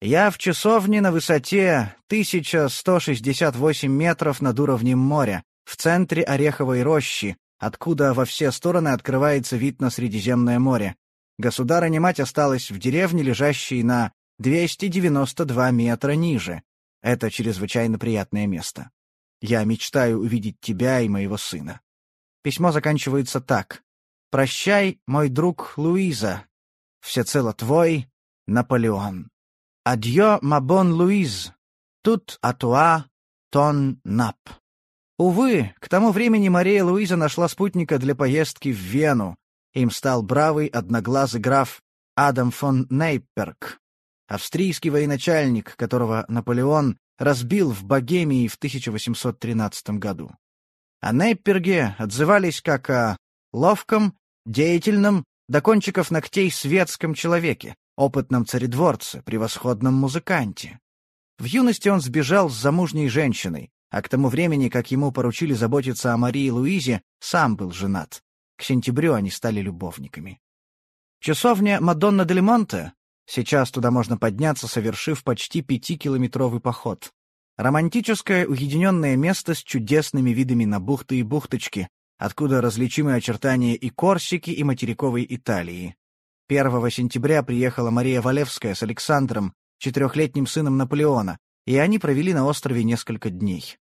Я в часовне на высоте 1168 метров над уровнем моря, в центре Ореховой рощи, откуда во все стороны открывается вид на Средиземное море. Государыня-мать осталась в деревне, лежащей на 292 метра ниже. Это чрезвычайно приятное место. Я мечтаю увидеть тебя и моего сына. Письмо заканчивается так. «Прощай, мой друг Луиза. Всецело твой, Наполеон. Адьё, мабон Луиз. Тут атуа, тон нап». Увы, к тому времени Мария Луиза нашла спутника для поездки в Вену. Им стал бравый одноглазый граф Адам фон Нейперк, австрийский военачальник, которого Наполеон разбил в Богемии в 1813 году. О Нейперге отзывались как о ловком, деятельном, до кончиков ногтей светском человеке, опытном царедворце, превосходном музыканте. В юности он сбежал с замужней женщиной, а к тому времени, как ему поручили заботиться о Марии Луизе, сам был женат. К сентябрю они стали любовниками. Часовня Мадонна дель Монте, сейчас туда можно подняться, совершив почти пятикилометровый поход. Романтическое уединенное место с чудесными видами на бухты и бухточки, откуда различимы очертания и Корсики, и материковой Италии. 1 сентября приехала Мария Валевская с Александром, четырехлетним сыном Наполеона, и они провели на острове несколько дней.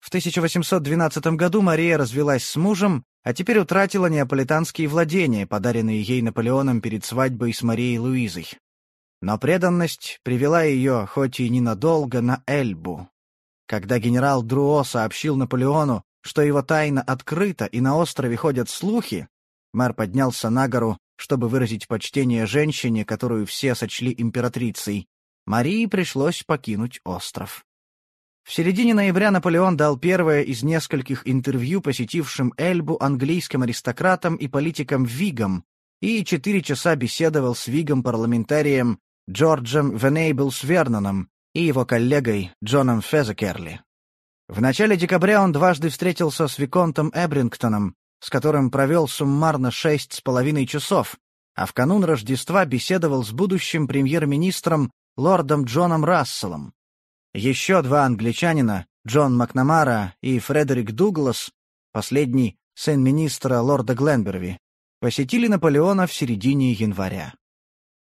В 1812 году Мария развелась с мужем, а теперь утратила неаполитанские владения, подаренные ей Наполеоном перед свадьбой с Марией Луизой. Но преданность привела ее, хоть и ненадолго, на Эльбу. Когда генерал Друо сообщил Наполеону, что его тайна открыта и на острове ходят слухи, мэр поднялся на гору, чтобы выразить почтение женщине, которую все сочли императрицей. Марии пришлось покинуть остров. В середине ноября Наполеон дал первое из нескольких интервью посетившим Эльбу английским аристократам и политикам Вигам и четыре часа беседовал с Вигом-парламентарием Джорджем Венейблс Верноном и его коллегой Джоном Фезекерли. В начале декабря он дважды встретился с Виконтом Эбрингтоном, с которым провел суммарно шесть с половиной часов, а в канун Рождества беседовал с будущим премьер-министром лордом Джоном Расселом. Еще два англичанина, Джон Макнамара и Фредерик Дуглас, последний сын министра лорда Гленберви, посетили Наполеона в середине января.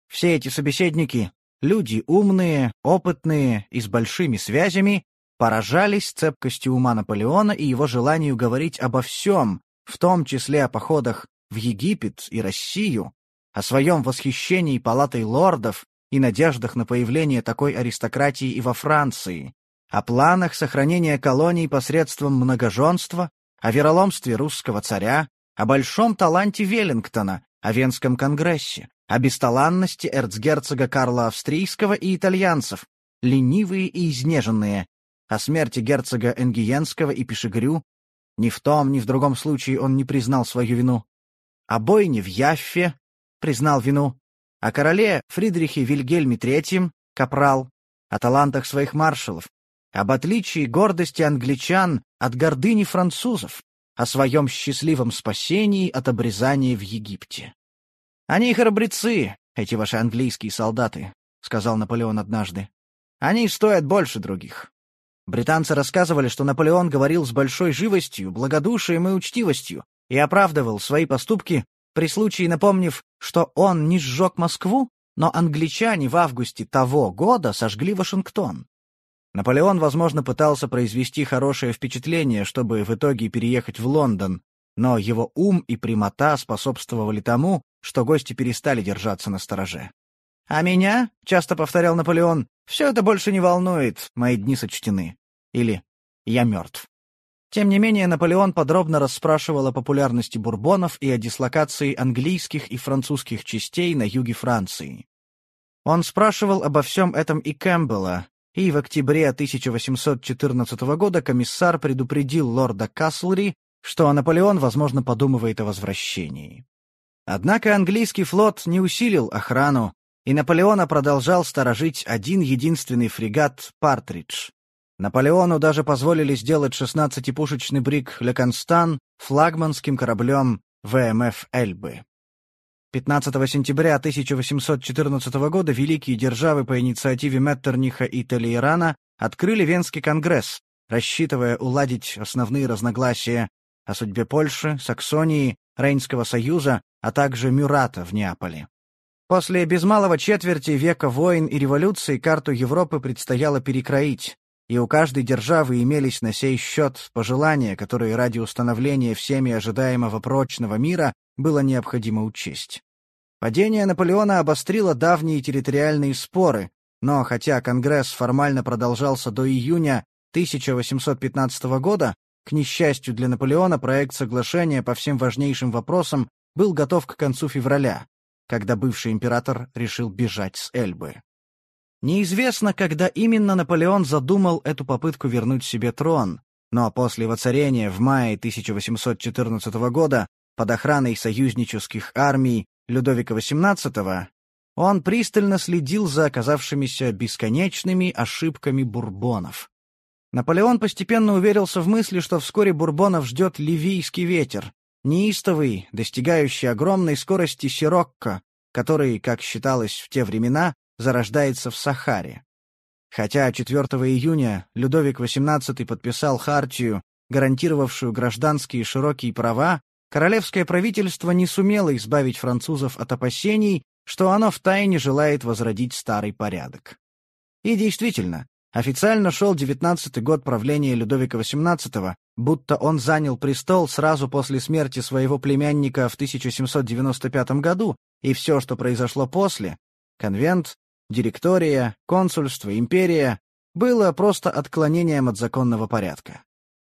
Все эти собеседники, люди умные, опытные и с большими связями, поражались цепкостью ума Наполеона и его желанию говорить обо всем, в том числе о походах в Египет и Россию, о своем восхищении палатой лордов и надеждах на появление такой аристократии и во Франции, о планах сохранения колоний посредством многоженства, о вероломстве русского царя, о большом таланте Веллингтона, о Венском конгрессе, о бесталанности эрцгерцога Карла Австрийского и итальянцев, ленивые и изнеженные, о смерти герцога Энгиенского и Пешегрю, ни в том, ни в другом случае он не признал свою вину, о бойне в Яффе признал вину, о короле Фридрихе Вильгельме III, капрал, о талантах своих маршалов, об отличии гордости англичан от гордыни французов, о своем счастливом спасении от обрезания в Египте. «Они храбрецы, эти ваши английские солдаты», — сказал Наполеон однажды. «Они стоят больше других». Британцы рассказывали, что Наполеон говорил с большой живостью, благодушием и учтивостью и оправдывал свои поступки при случае напомнив, что он не сжег Москву, но англичане в августе того года сожгли Вашингтон. Наполеон, возможно, пытался произвести хорошее впечатление, чтобы в итоге переехать в Лондон, но его ум и прямота способствовали тому, что гости перестали держаться на стороже. «А меня, — часто повторял Наполеон, — все это больше не волнует, мои дни сочтены». Или «Я мертв». Тем не менее, Наполеон подробно расспрашивал о популярности бурбонов и о дислокации английских и французских частей на юге Франции. Он спрашивал обо всем этом и Кэмпбелла, и в октябре 1814 года комиссар предупредил лорда Каслри, что Наполеон, возможно, подумывает о возвращении. Однако английский флот не усилил охрану, и Наполеона продолжал сторожить один единственный фрегат «Партридж», Наполеону даже позволили сделать 16-пушечный бриг «Ле Констан» флагманским кораблем ВМФ «Эльбы». 15 сентября 1814 года великие державы по инициативе Меттерниха и Толейрана открыли Венский конгресс, рассчитывая уладить основные разногласия о судьбе Польши, Саксонии, Рейнского союза, а также Мюрата в Неаполе. После без малого четверти века войн и революций карту Европы предстояло перекроить, и у каждой державы имелись на сей счет пожелания, которые ради установления всеми ожидаемого прочного мира было необходимо учесть. Падение Наполеона обострило давние территориальные споры, но хотя Конгресс формально продолжался до июня 1815 года, к несчастью для Наполеона проект соглашения по всем важнейшим вопросам был готов к концу февраля, когда бывший император решил бежать с Эльбы. Неизвестно, когда именно Наполеон задумал эту попытку вернуть себе трон, но после воцарения в мае 1814 года под охраной союзнических армий Людовика XVIII он пристально следил за оказавшимися бесконечными ошибками бурбонов. Наполеон постепенно уверился в мысли, что вскоре бурбонов ждет ливийский ветер, неистовый, достигающий огромной скорости сирокко, который, как считалось в те времена, зарождается в Сахаре. Хотя 4 июня Людовик XVIII подписал хартию, гарантировавшую гражданские широкие права, королевское правительство не сумело избавить французов от опасений, что оно втайне желает возродить старый порядок. И действительно, официально шел девятнадцатый год правления Людовика XVIII, будто он занял престол сразу после смерти своего племянника в 1795 году, и все, что произошло после — конвент, директория, консульство, империя — было просто отклонением от законного порядка.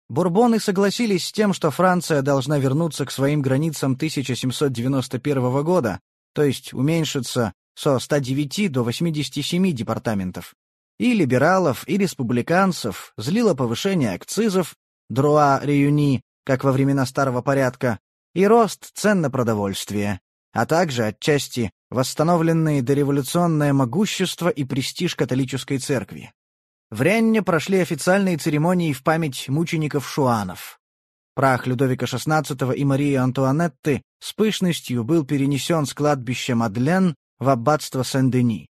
Бурбоны согласились с тем, что Франция должна вернуться к своим границам 1791 года, то есть уменьшиться со 109 до 87 департаментов. И либералов, и республиканцев злило повышение акцизов, друа реюни, как во времена старого порядка, и рост цен на продовольствие, а также отчасти восстановленные дореволюционное могущество и престиж католической церкви. В Ренне прошли официальные церемонии в память мучеников-шуанов. Прах Людовика XVI и Марии Антуанетты с пышностью был перенесен с кладбища Мадлен в аббатство Сен-Дени.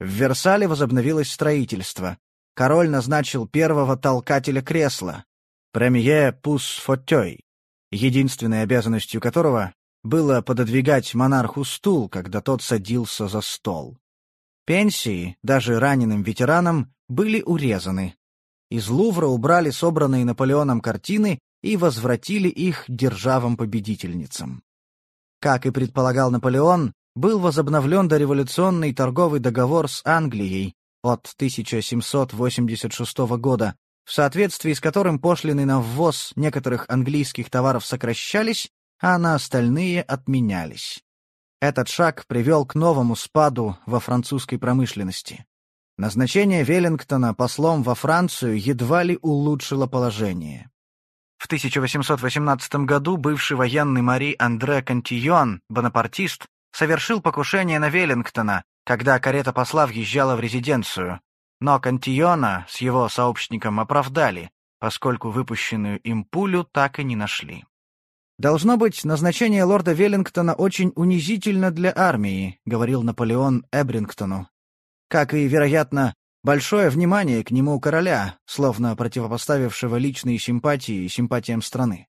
В Версале возобновилось строительство. Король назначил первого толкателя кресла, премье пус фотей, единственной обязанностью которого было пододвигать монарху стул, когда тот садился за стол. Пенсии, даже раненым ветеранам, были урезаны. Из Лувра убрали собранные Наполеоном картины и возвратили их державам-победительницам. Как и предполагал Наполеон, был возобновлен дореволюционный торговый договор с Англией от 1786 года, в соответствии с которым пошлины на ввоз некоторых английских товаров сокращались, а на остальные отменялись. Этот шаг привел к новому спаду во французской промышленности. Назначение Веллингтона послом во Францию едва ли улучшило положение. В 1818 году бывший военный Мари Андре Кантион, бонапартист, совершил покушение на Веллингтона, когда карета посла въезжала в резиденцию. Но Кантиона с его сообщником оправдали, поскольку выпущенную им пулю так и не нашли. «Должно быть, назначение лорда Веллингтона очень унизительно для армии», — говорил Наполеон Эбрингтону, как и, вероятно, большое внимание к нему короля, словно противопоставившего личные симпатии симпатиям страны.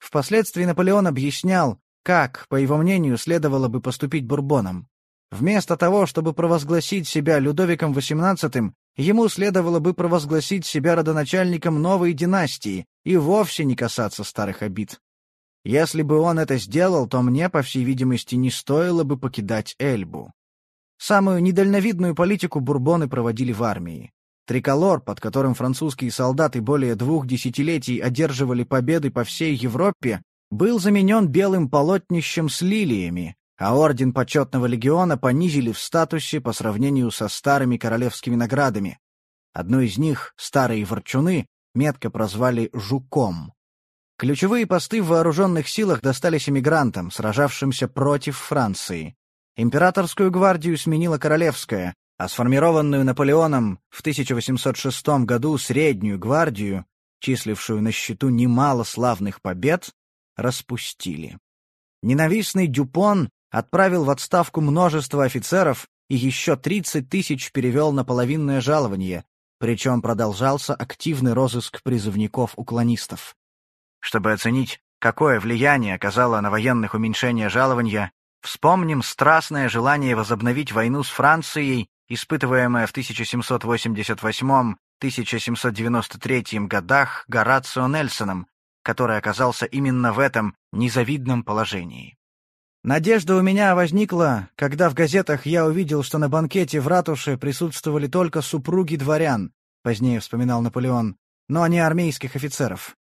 Впоследствии Наполеон объяснял, как, по его мнению, следовало бы поступить бурбонам. Вместо того, чтобы провозгласить себя Людовиком XVIII, ему следовало бы провозгласить себя родоначальником новой династии и вовсе не касаться старых обид. Если бы он это сделал, то мне, по всей видимости, не стоило бы покидать Эльбу. Самую недальновидную политику бурбоны проводили в армии. Триколор, под которым французские солдаты более двух десятилетий одерживали победы по всей Европе, был заменен белым полотнищем с лилиями, а орден почетного легиона понизили в статусе по сравнению со старыми королевскими наградами. Одну из них, старые ворчуны, метко прозвали «жуком». Ключевые посты в вооруженных силах достались эмигрантам, сражавшимся против Франции. Императорскую гвардию сменила королевская, а сформированную Наполеоном в 1806 году среднюю гвардию, числившую на счету немало славных побед, распустили. Ненавистный Дюпон отправил в отставку множество офицеров и еще 30 тысяч перевел на половинное жалование, причем продолжался активный розыск призывников-уклонистов. Чтобы оценить, какое влияние оказало на военных уменьшение жалования, вспомним страстное желание возобновить войну с Францией, испытываемое в 1788-1793 годах Горацио Нельсоном, который оказался именно в этом незавидном положении. Надежда у меня возникла, когда в газетах я увидел, что на банкете в ратуше присутствовали только супруги дворян, позднее вспоминал Наполеон, но не армейских офицеров.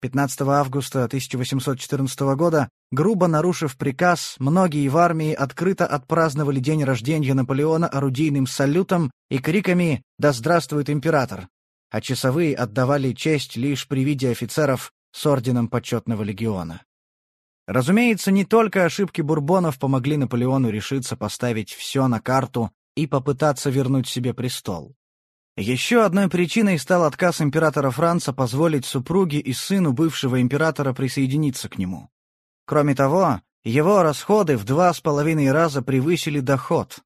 15 августа 1814 года, грубо нарушив приказ, многие в армии открыто отпраздновали день рождения Наполеона орудийным салютом и криками «Да здравствует император!», а часовые отдавали честь лишь при виде офицеров с орденом почетного легиона. Разумеется, не только ошибки бурбонов помогли Наполеону решиться поставить все на карту и попытаться вернуть себе престол. Еще одной причиной стал отказ императора Франца позволить супруге и сыну бывшего императора присоединиться к нему. Кроме того, его расходы в два с половиной раза превысили доход.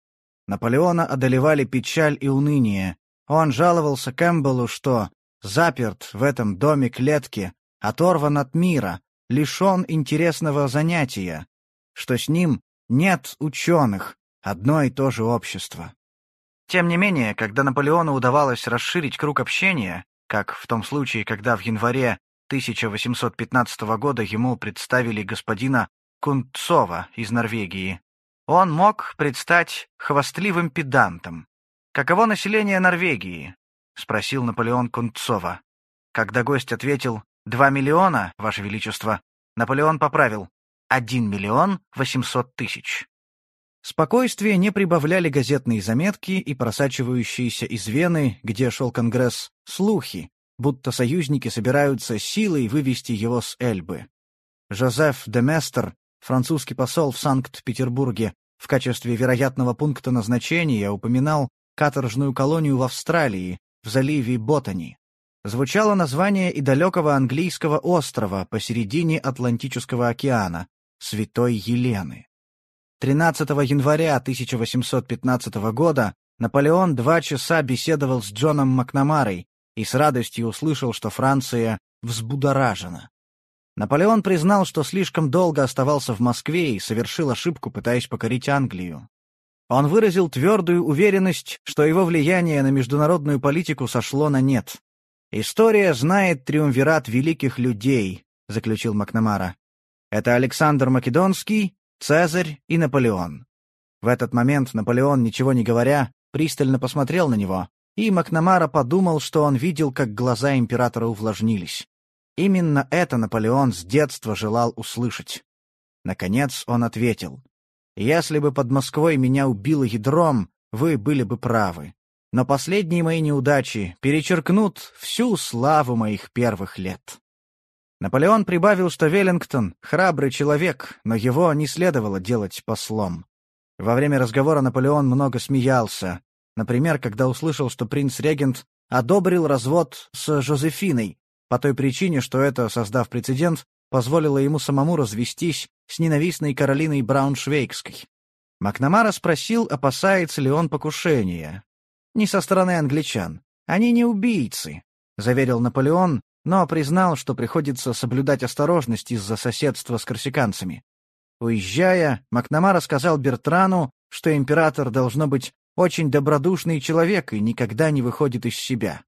Наполеона одолевали печаль и уныние. Он жаловался Кэмпбеллу, что заперт в этом доме-клетке, оторван от мира, лишен интересного занятия, что с ним нет ученых, одно и то же общество. Тем не менее, когда Наполеону удавалось расширить круг общения, как в том случае, когда в январе 1815 года ему представили господина Кунцова из Норвегии, он мог предстать хвастливым педантом. «Каково население Норвегии?» — спросил Наполеон Кунцова. Когда гость ответил Два миллиона, Ваше Величество. Наполеон поправил. Один миллион восемьсот тысяч. Спокойствие не прибавляли газетные заметки и просачивающиеся из Вены, где шел Конгресс, слухи, будто союзники собираются силой вывести его с Эльбы. Жозеф де Местер, французский посол в Санкт-Петербурге, в качестве вероятного пункта назначения упоминал каторжную колонию в Австралии, в заливе Ботани звучало название и далекого английского острова посередине Атлантического океана — Святой Елены. 13 января 1815 года Наполеон два часа беседовал с Джоном Макнамарой и с радостью услышал, что Франция взбудоражена. Наполеон признал, что слишком долго оставался в Москве и совершил ошибку, пытаясь покорить Англию. Он выразил твердую уверенность, что его влияние на международную политику сошло на нет. «История знает триумвират великих людей», — заключил Макнамара. «Это Александр Македонский, Цезарь и Наполеон». В этот момент Наполеон, ничего не говоря, пристально посмотрел на него, и Макнамара подумал, что он видел, как глаза императора увлажнились. Именно это Наполеон с детства желал услышать. Наконец он ответил. «Если бы под Москвой меня убило ядром, вы были бы правы но последние мои неудачи перечеркнут всю славу моих первых лет. Наполеон прибавил, что Веллингтон — храбрый человек, но его не следовало делать послом. Во время разговора Наполеон много смеялся. Например, когда услышал, что принц-регент одобрил развод с Жозефиной, по той причине, что это, создав прецедент, позволило ему самому развестись с ненавистной Каролиной Брауншвейгской. Макнамара спросил, опасается ли он покушения. Не со стороны англичан. Они не убийцы, — заверил Наполеон, но признал, что приходится соблюдать осторожность из-за соседства с корсиканцами. Уезжая, Макнамара сказал Бертрану, что император должно быть очень добродушный человек и никогда не выходит из себя.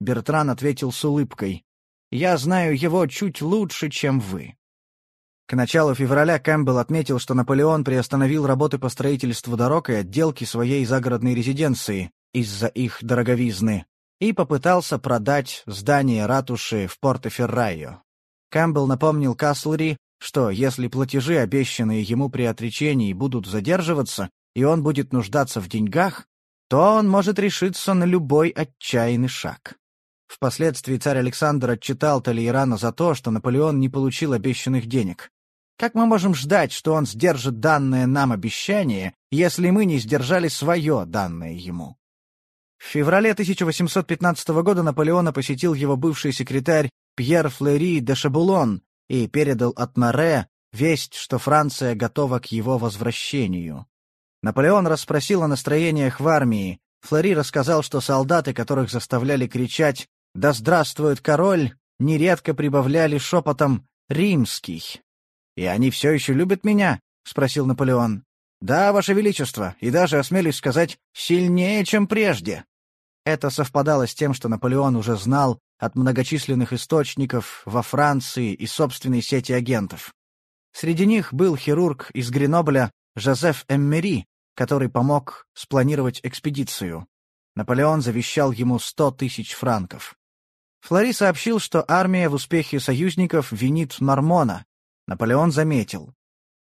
Бертран ответил с улыбкой. «Я знаю его чуть лучше, чем вы». К началу февраля Кэмпбелл отметил, что Наполеон приостановил работы по строительству дорог и отделке своей загородной резиденции, из-за их дороговизны, и попытался продать здание ратуши в Порто-Феррайо. Кэмпбелл напомнил Каслери, что если платежи, обещанные ему при отречении, будут задерживаться, и он будет нуждаться в деньгах, то он может решиться на любой отчаянный шаг. Впоследствии царь Александр отчитал Талейрана за то, что Наполеон не получил обещанных денег. Как мы можем ждать, что он сдержит данное нам обещание, если мы не сдержали свое данное ему? В феврале 1815 года Наполеона посетил его бывший секретарь Пьер Флери де Шабулон и передал от Море весть, что Франция готова к его возвращению. Наполеон расспросил о настроениях в армии. Флери рассказал, что солдаты, которых заставляли кричать «Да здравствует король!», нередко прибавляли шепотом «римский». «И они все еще любят меня?» — спросил Наполеон. «Да, Ваше Величество, и даже, осмелюсь сказать, сильнее, чем прежде». Это совпадало с тем, что Наполеон уже знал от многочисленных источников во Франции и собственной сети агентов. Среди них был хирург из Гренобля Жозеф Эммери, который помог спланировать экспедицию. Наполеон завещал ему сто тысяч франков. Флори сообщил, что армия в успехе союзников винит Нормона. Наполеон заметил.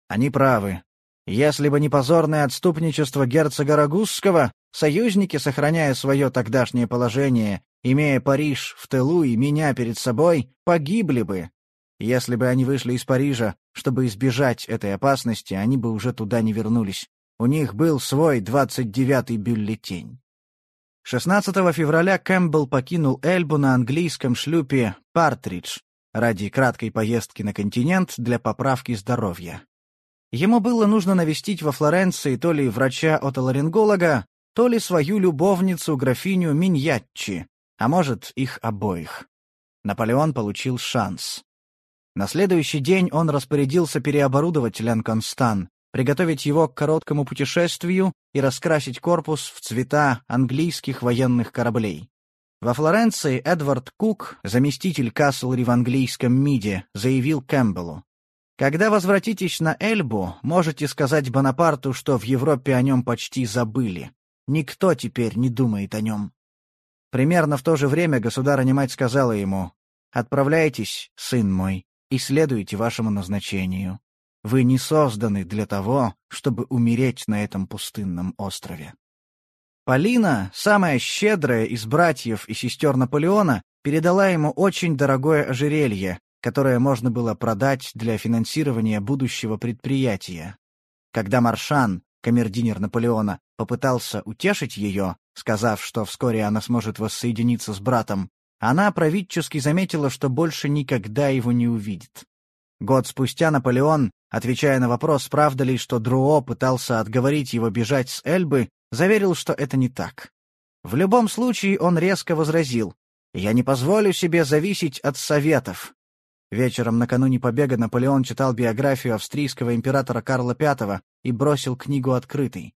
Они правы. Если бы не позорное отступничество герцога Рагузского, союзники, сохраняя свое тогдашнее положение, имея Париж в тылу и меня перед собой, погибли бы. Если бы они вышли из Парижа, чтобы избежать этой опасности, они бы уже туда не вернулись. У них был свой 29-й бюллетень. 16 февраля Кэмпбелл покинул Эльбу на английском шлюпе «Партридж» ради краткой поездки на континент для поправки здоровья. Ему было нужно навестить во Флоренции то ли врача-отоларинголога, то ли свою любовницу, графиню Миньятчи, а может, их обоих. Наполеон получил шанс. На следующий день он распорядился переоборудовать Ленконстан, приготовить его к короткому путешествию и раскрасить корпус в цвета английских военных кораблей. Во Флоренции Эдвард Кук, заместитель Каслри в английском МИДе, заявил Кэмпбеллу. Когда возвратитесь на Эльбу, можете сказать Бонапарту, что в Европе о нем почти забыли. Никто теперь не думает о нем. Примерно в то же время государыня-мать сказала ему, «Отправляйтесь, сын мой, и следуйте вашему назначению. Вы не созданы для того, чтобы умереть на этом пустынном острове». Полина, самая щедрая из братьев и сестер Наполеона, передала ему очень дорогое ожерелье, которое можно было продать для финансирования будущего предприятия. Когда Маршан, камердинер Наполеона, попытался утешить ее, сказав, что вскоре она сможет воссоединиться с братом, она правительски заметила, что больше никогда его не увидит. Год спустя Наполеон, отвечая на вопрос, правда ли, что Друо пытался отговорить его бежать с Эльбы, заверил, что это не так. В любом случае он резко возразил, «Я не позволю себе зависеть от советов. Вечером накануне побега Наполеон читал биографию австрийского императора Карла V и бросил книгу открытой.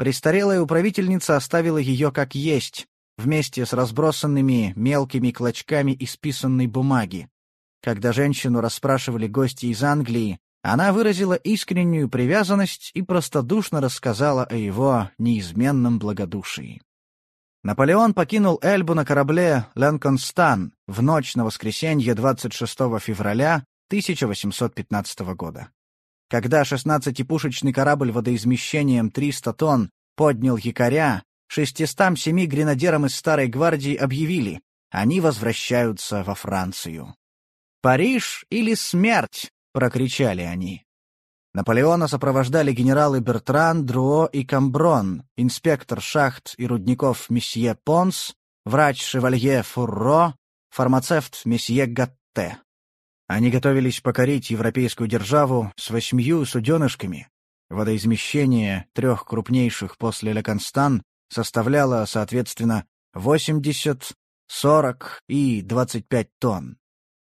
Престарелая управительница оставила ее как есть, вместе с разбросанными мелкими клочками исписанной бумаги. Когда женщину расспрашивали гости из Англии, она выразила искреннюю привязанность и простодушно рассказала о его неизменном благодушии. Наполеон покинул Эльбу на корабле «Ленконстан» в ночь на воскресенье 26 февраля 1815 года. Когда 16-пушечный корабль водоизмещением 300 тонн поднял якоря, 607 гренадерам из Старой гвардии объявили, они возвращаются во Францию. «Париж или смерть!» — прокричали они. Наполеона сопровождали генералы Бертран, Друо и Камброн, инспектор шахт и рудников месье Понс, врач Шевалье Фурро, фармацевт месье Гатте. Они готовились покорить европейскую державу с восьмью суденышками. Водоизмещение трех крупнейших после Леконстан составляло, соответственно, 80, 40 и 25 тонн,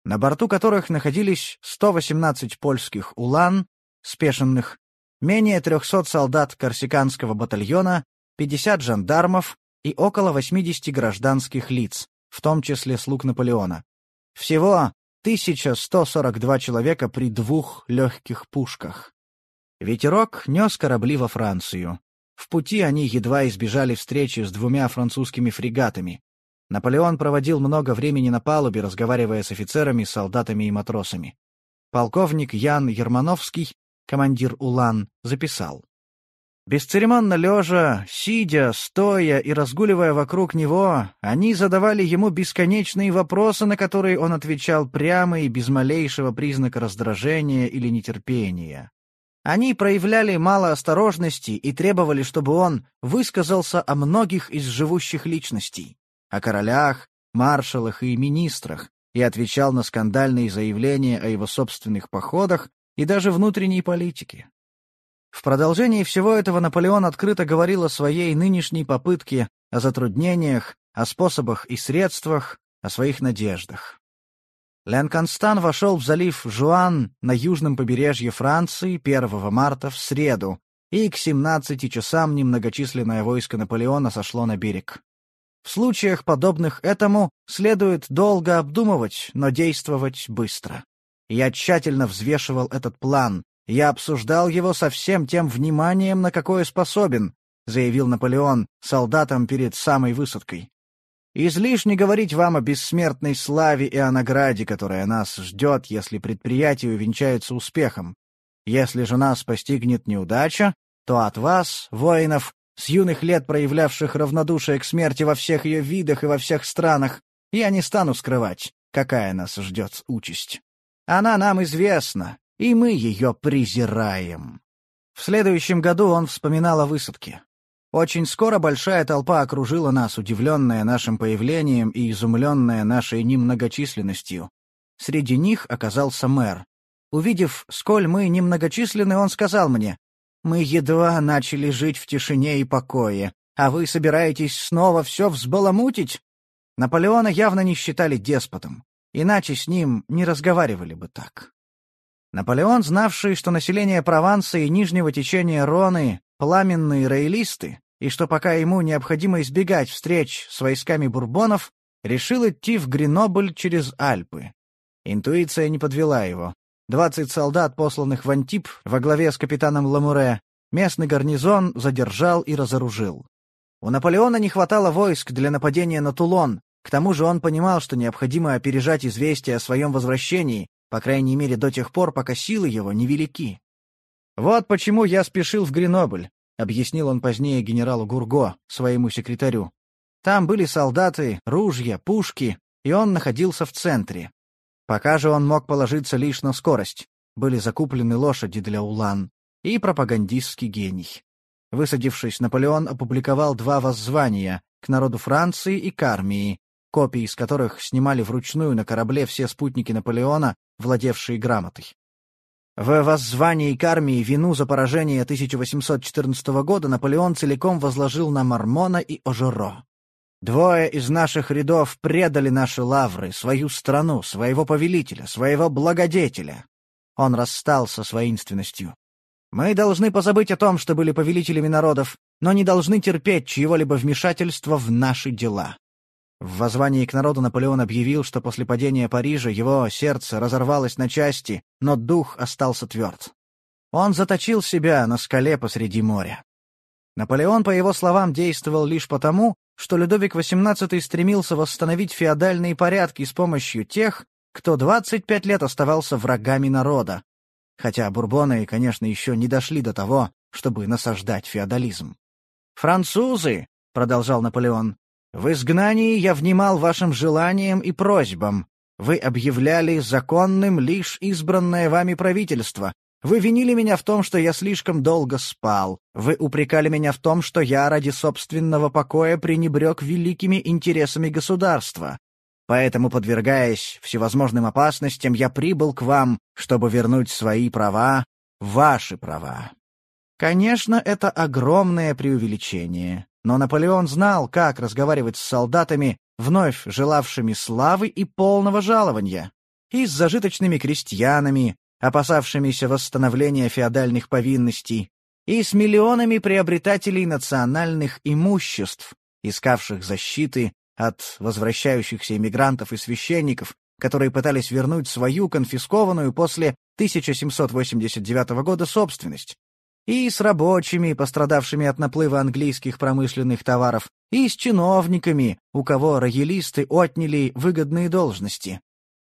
на борту которых находились 118 польских «Улан», спешенных, менее 300 солдат корсиканского батальона, 50 жандармов и около 80 гражданских лиц, в том числе слуг Наполеона. Всего 1142 человека при двух легких пушках. Ветерок нес корабли во Францию. В пути они едва избежали встречи с двумя французскими фрегатами. Наполеон проводил много времени на палубе, разговаривая с офицерами, солдатами и матросами. Полковник Ян Ермановский командир Улан, записал. Бесцеремонно лежа, сидя, стоя и разгуливая вокруг него, они задавали ему бесконечные вопросы, на которые он отвечал прямо и без малейшего признака раздражения или нетерпения. Они проявляли мало осторожности и требовали, чтобы он высказался о многих из живущих личностей, о королях, маршалах и министрах, и отвечал на скандальные заявления о его собственных походах и даже внутренней политики. В продолжении всего этого Наполеон открыто говорил о своей нынешней попытке, о затруднениях, о способах и средствах, о своих надеждах. Ленконстан вошел в залив Жуан на южном побережье Франции 1 марта в среду, и к 17 часам немногочисленное войско Наполеона сошло на берег. В случаях, подобных этому, следует долго обдумывать, но действовать быстро. Я тщательно взвешивал этот план, я обсуждал его со всем тем вниманием, на какое способен, заявил Наполеон солдатам перед самой высадкой. Излишне говорить вам о бессмертной славе и о награде, которая нас ждет, если предприятие увенчается успехом. Если же нас постигнет неудача, то от вас, воинов, с юных лет проявлявших равнодушие к смерти во всех ее видах и во всех странах, я не стану скрывать, какая нас ждет участь. Она нам известна, и мы ее презираем. В следующем году он вспоминал о высадке. Очень скоро большая толпа окружила нас, удивленная нашим появлением и изумленная нашей немногочисленностью. Среди них оказался мэр. Увидев, сколь мы немногочисленны, он сказал мне, «Мы едва начали жить в тишине и покое, а вы собираетесь снова все взбаламутить?» Наполеона явно не считали деспотом. Иначе с ним не разговаривали бы так. Наполеон, знавший, что население Прованса и нижнего течения Роны — пламенные роялисты, и что пока ему необходимо избегать встреч с войсками бурбонов, решил идти в Гренобль через Альпы. Интуиция не подвела его. Двадцать солдат, посланных в Антип во главе с капитаном Ламуре, местный гарнизон задержал и разоружил. У Наполеона не хватало войск для нападения на Тулон, к тому же он понимал, что необходимо опережать известие о своем возвращении, по крайней мере до тех пор, пока силы его невелики. «Вот почему я спешил в Гренобль», — объяснил он позднее генералу Гурго, своему секретарю. «Там были солдаты, ружья, пушки, и он находился в центре. Пока же он мог положиться лишь на скорость. Были закуплены лошади для улан и пропагандистский гений. Высадившись, Наполеон опубликовал два воззвания к народу Франции и к армии, копии из которых снимали вручную на корабле все спутники Наполеона, владевшие грамотой. В воззвании к армии вину за поражение 1814 года Наполеон целиком возложил на Мармона и Ожеро. Двое из наших рядов предали наши лавры, свою страну, своего повелителя, своего благодетеля. Он расстался с воинственностью. Мы должны позабыть о том, что были повелителями народов, но не должны терпеть чьего-либо вмешательства в наши дела. В воззвании к народу Наполеон объявил, что после падения Парижа его сердце разорвалось на части, но дух остался тверд. Он заточил себя на скале посреди моря. Наполеон, по его словам, действовал лишь потому, что Людовик XVIII стремился восстановить феодальные порядки с помощью тех, кто 25 лет оставался врагами народа, хотя бурбоны, конечно, еще не дошли до того, чтобы насаждать феодализм. «Французы», — продолжал Наполеон, в изгнании я внимал вашим желаниям и просьбам. Вы объявляли законным лишь избранное вами правительство. Вы винили меня в том, что я слишком долго спал. Вы упрекали меня в том, что я ради собственного покоя пренебрег великими интересами государства. Поэтому, подвергаясь всевозможным опасностям, я прибыл к вам, чтобы вернуть свои права, ваши права. Конечно, это огромное преувеличение. Но Наполеон знал, как разговаривать с солдатами, вновь желавшими славы и полного жалования, и с зажиточными крестьянами, опасавшимися восстановления феодальных повинностей, и с миллионами приобретателей национальных имуществ, искавших защиты от возвращающихся иммигрантов и священников, которые пытались вернуть свою конфискованную после 1789 года собственность, и с рабочими, пострадавшими от наплыва английских промышленных товаров, и с чиновниками, у кого роялисты отняли выгодные должности.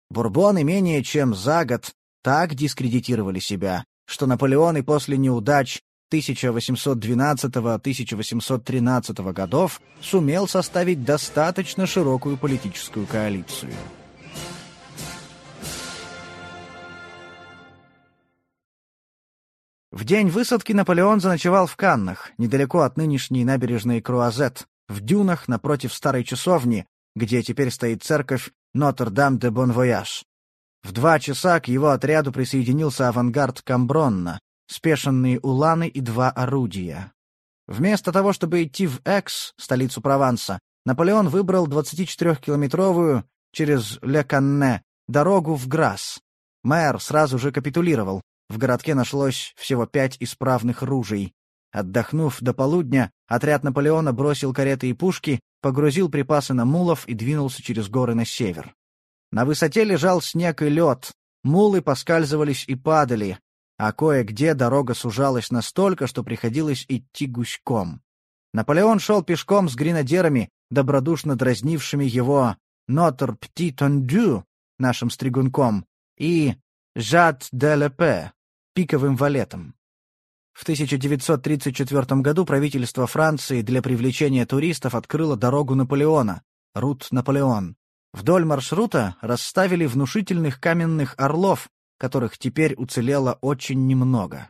Бурбоны менее чем за год так дискредитировали себя, что Наполеон и после неудач 1812-1813 годов сумел составить достаточно широкую политическую коалицию. В день высадки Наполеон заночевал в Каннах, недалеко от нынешней набережной Круазет, в дюнах напротив старой часовни, где теперь стоит церковь Нотр-Дам-де-Бон-Вояж. В два часа к его отряду присоединился авангард Камбронна, спешенные уланы и два орудия. Вместо того, чтобы идти в Экс, столицу Прованса, Наполеон выбрал 24-километровую через Ле Канне дорогу в Грасс. Мэр сразу же капитулировал. В городке нашлось всего пять исправных ружей. Отдохнув до полудня, отряд Наполеона бросил кареты и пушки, погрузил припасы на мулов и двинулся через горы на север. На высоте лежал снег и лед, мулы поскальзывались и падали, а кое-где дорога сужалась настолько, что приходилось идти гуськом. Наполеон шел пешком с гренадерами, добродушно дразнившими его «Нотр пти тондю» нашим стригунком и «Жад де лепе» пиковым валетом. В 1934 году правительство Франции для привлечения туристов открыло дорогу Наполеона, Рут Наполеон. Вдоль маршрута расставили внушительных каменных орлов, которых теперь уцелело очень немного.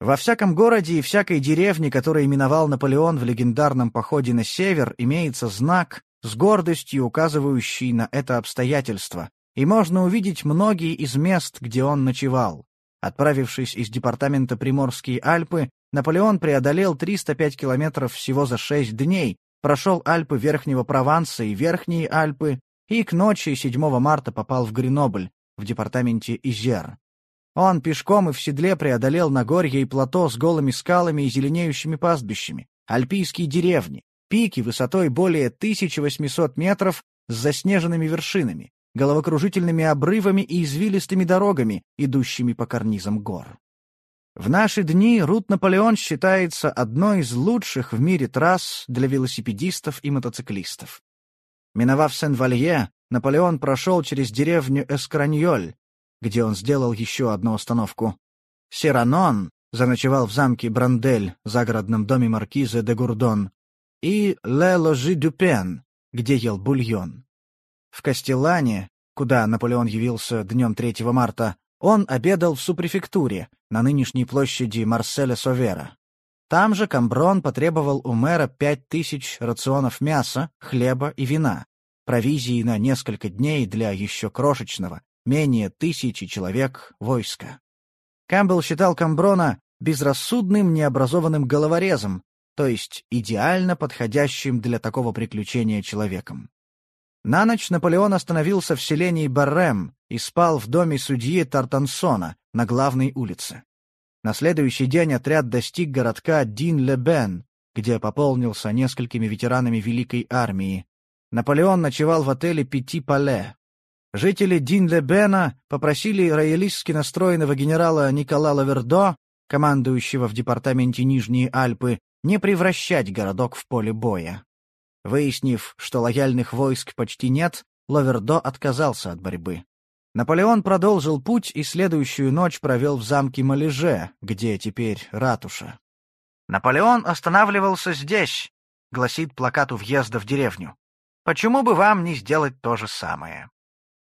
Во всяком городе и всякой деревне, который именовал Наполеон в легендарном походе на север, имеется знак, с гордостью указывающий на это обстоятельство, и можно увидеть многие из мест, где он ночевал. Отправившись из департамента Приморские Альпы, Наполеон преодолел 305 километров всего за 6 дней, прошел Альпы Верхнего Прованса и Верхние Альпы, и к ночи 7 марта попал в Гренобль, в департаменте Изер. Он пешком и в седле преодолел Нагорье и плато с голыми скалами и зеленеющими пастбищами, альпийские деревни, пики высотой более 1800 метров с заснеженными вершинами, головокружительными обрывами и извилистыми дорогами, идущими по карнизам гор. В наши дни Рут Наполеон считается одной из лучших в мире трасс для велосипедистов и мотоциклистов. Миновав Сен-Валье, Наполеон прошел через деревню Эскраньоль, где он сделал еще одну остановку. Сиранон заночевал в замке Брандель, загородном доме маркиза де Гурдон, и Ле Ложи Дюпен, где ел бульон. В Кастеллане, куда Наполеон явился днем 3 марта, он обедал в супрефектуре, на нынешней площади Марселя Совера. Там же Камброн потребовал у мэра пять тысяч рационов мяса, хлеба и вина, провизии на несколько дней для еще крошечного, менее тысячи человек войска. Кэмпбелл считал Камброна безрассудным необразованным головорезом, то есть идеально подходящим для такого приключения человеком. На ночь Наполеон остановился в селении Баррем и спал в доме судьи Тартансона на главной улице. На следующий день отряд достиг городка Дин-Ле-Бен, где пополнился несколькими ветеранами Великой армии. Наполеон ночевал в отеле Пяти-Пале. Жители Дин-Ле-Бена попросили роялистски настроенного генерала Никола Лавердо, командующего в департаменте Нижние Альпы, не превращать городок в поле боя. Выяснив, что лояльных войск почти нет, Ловердо отказался от борьбы. Наполеон продолжил путь и следующую ночь провел в замке Малеже, где теперь ратуша. «Наполеон останавливался здесь», — гласит плакат у въезда в деревню. «Почему бы вам не сделать то же самое?»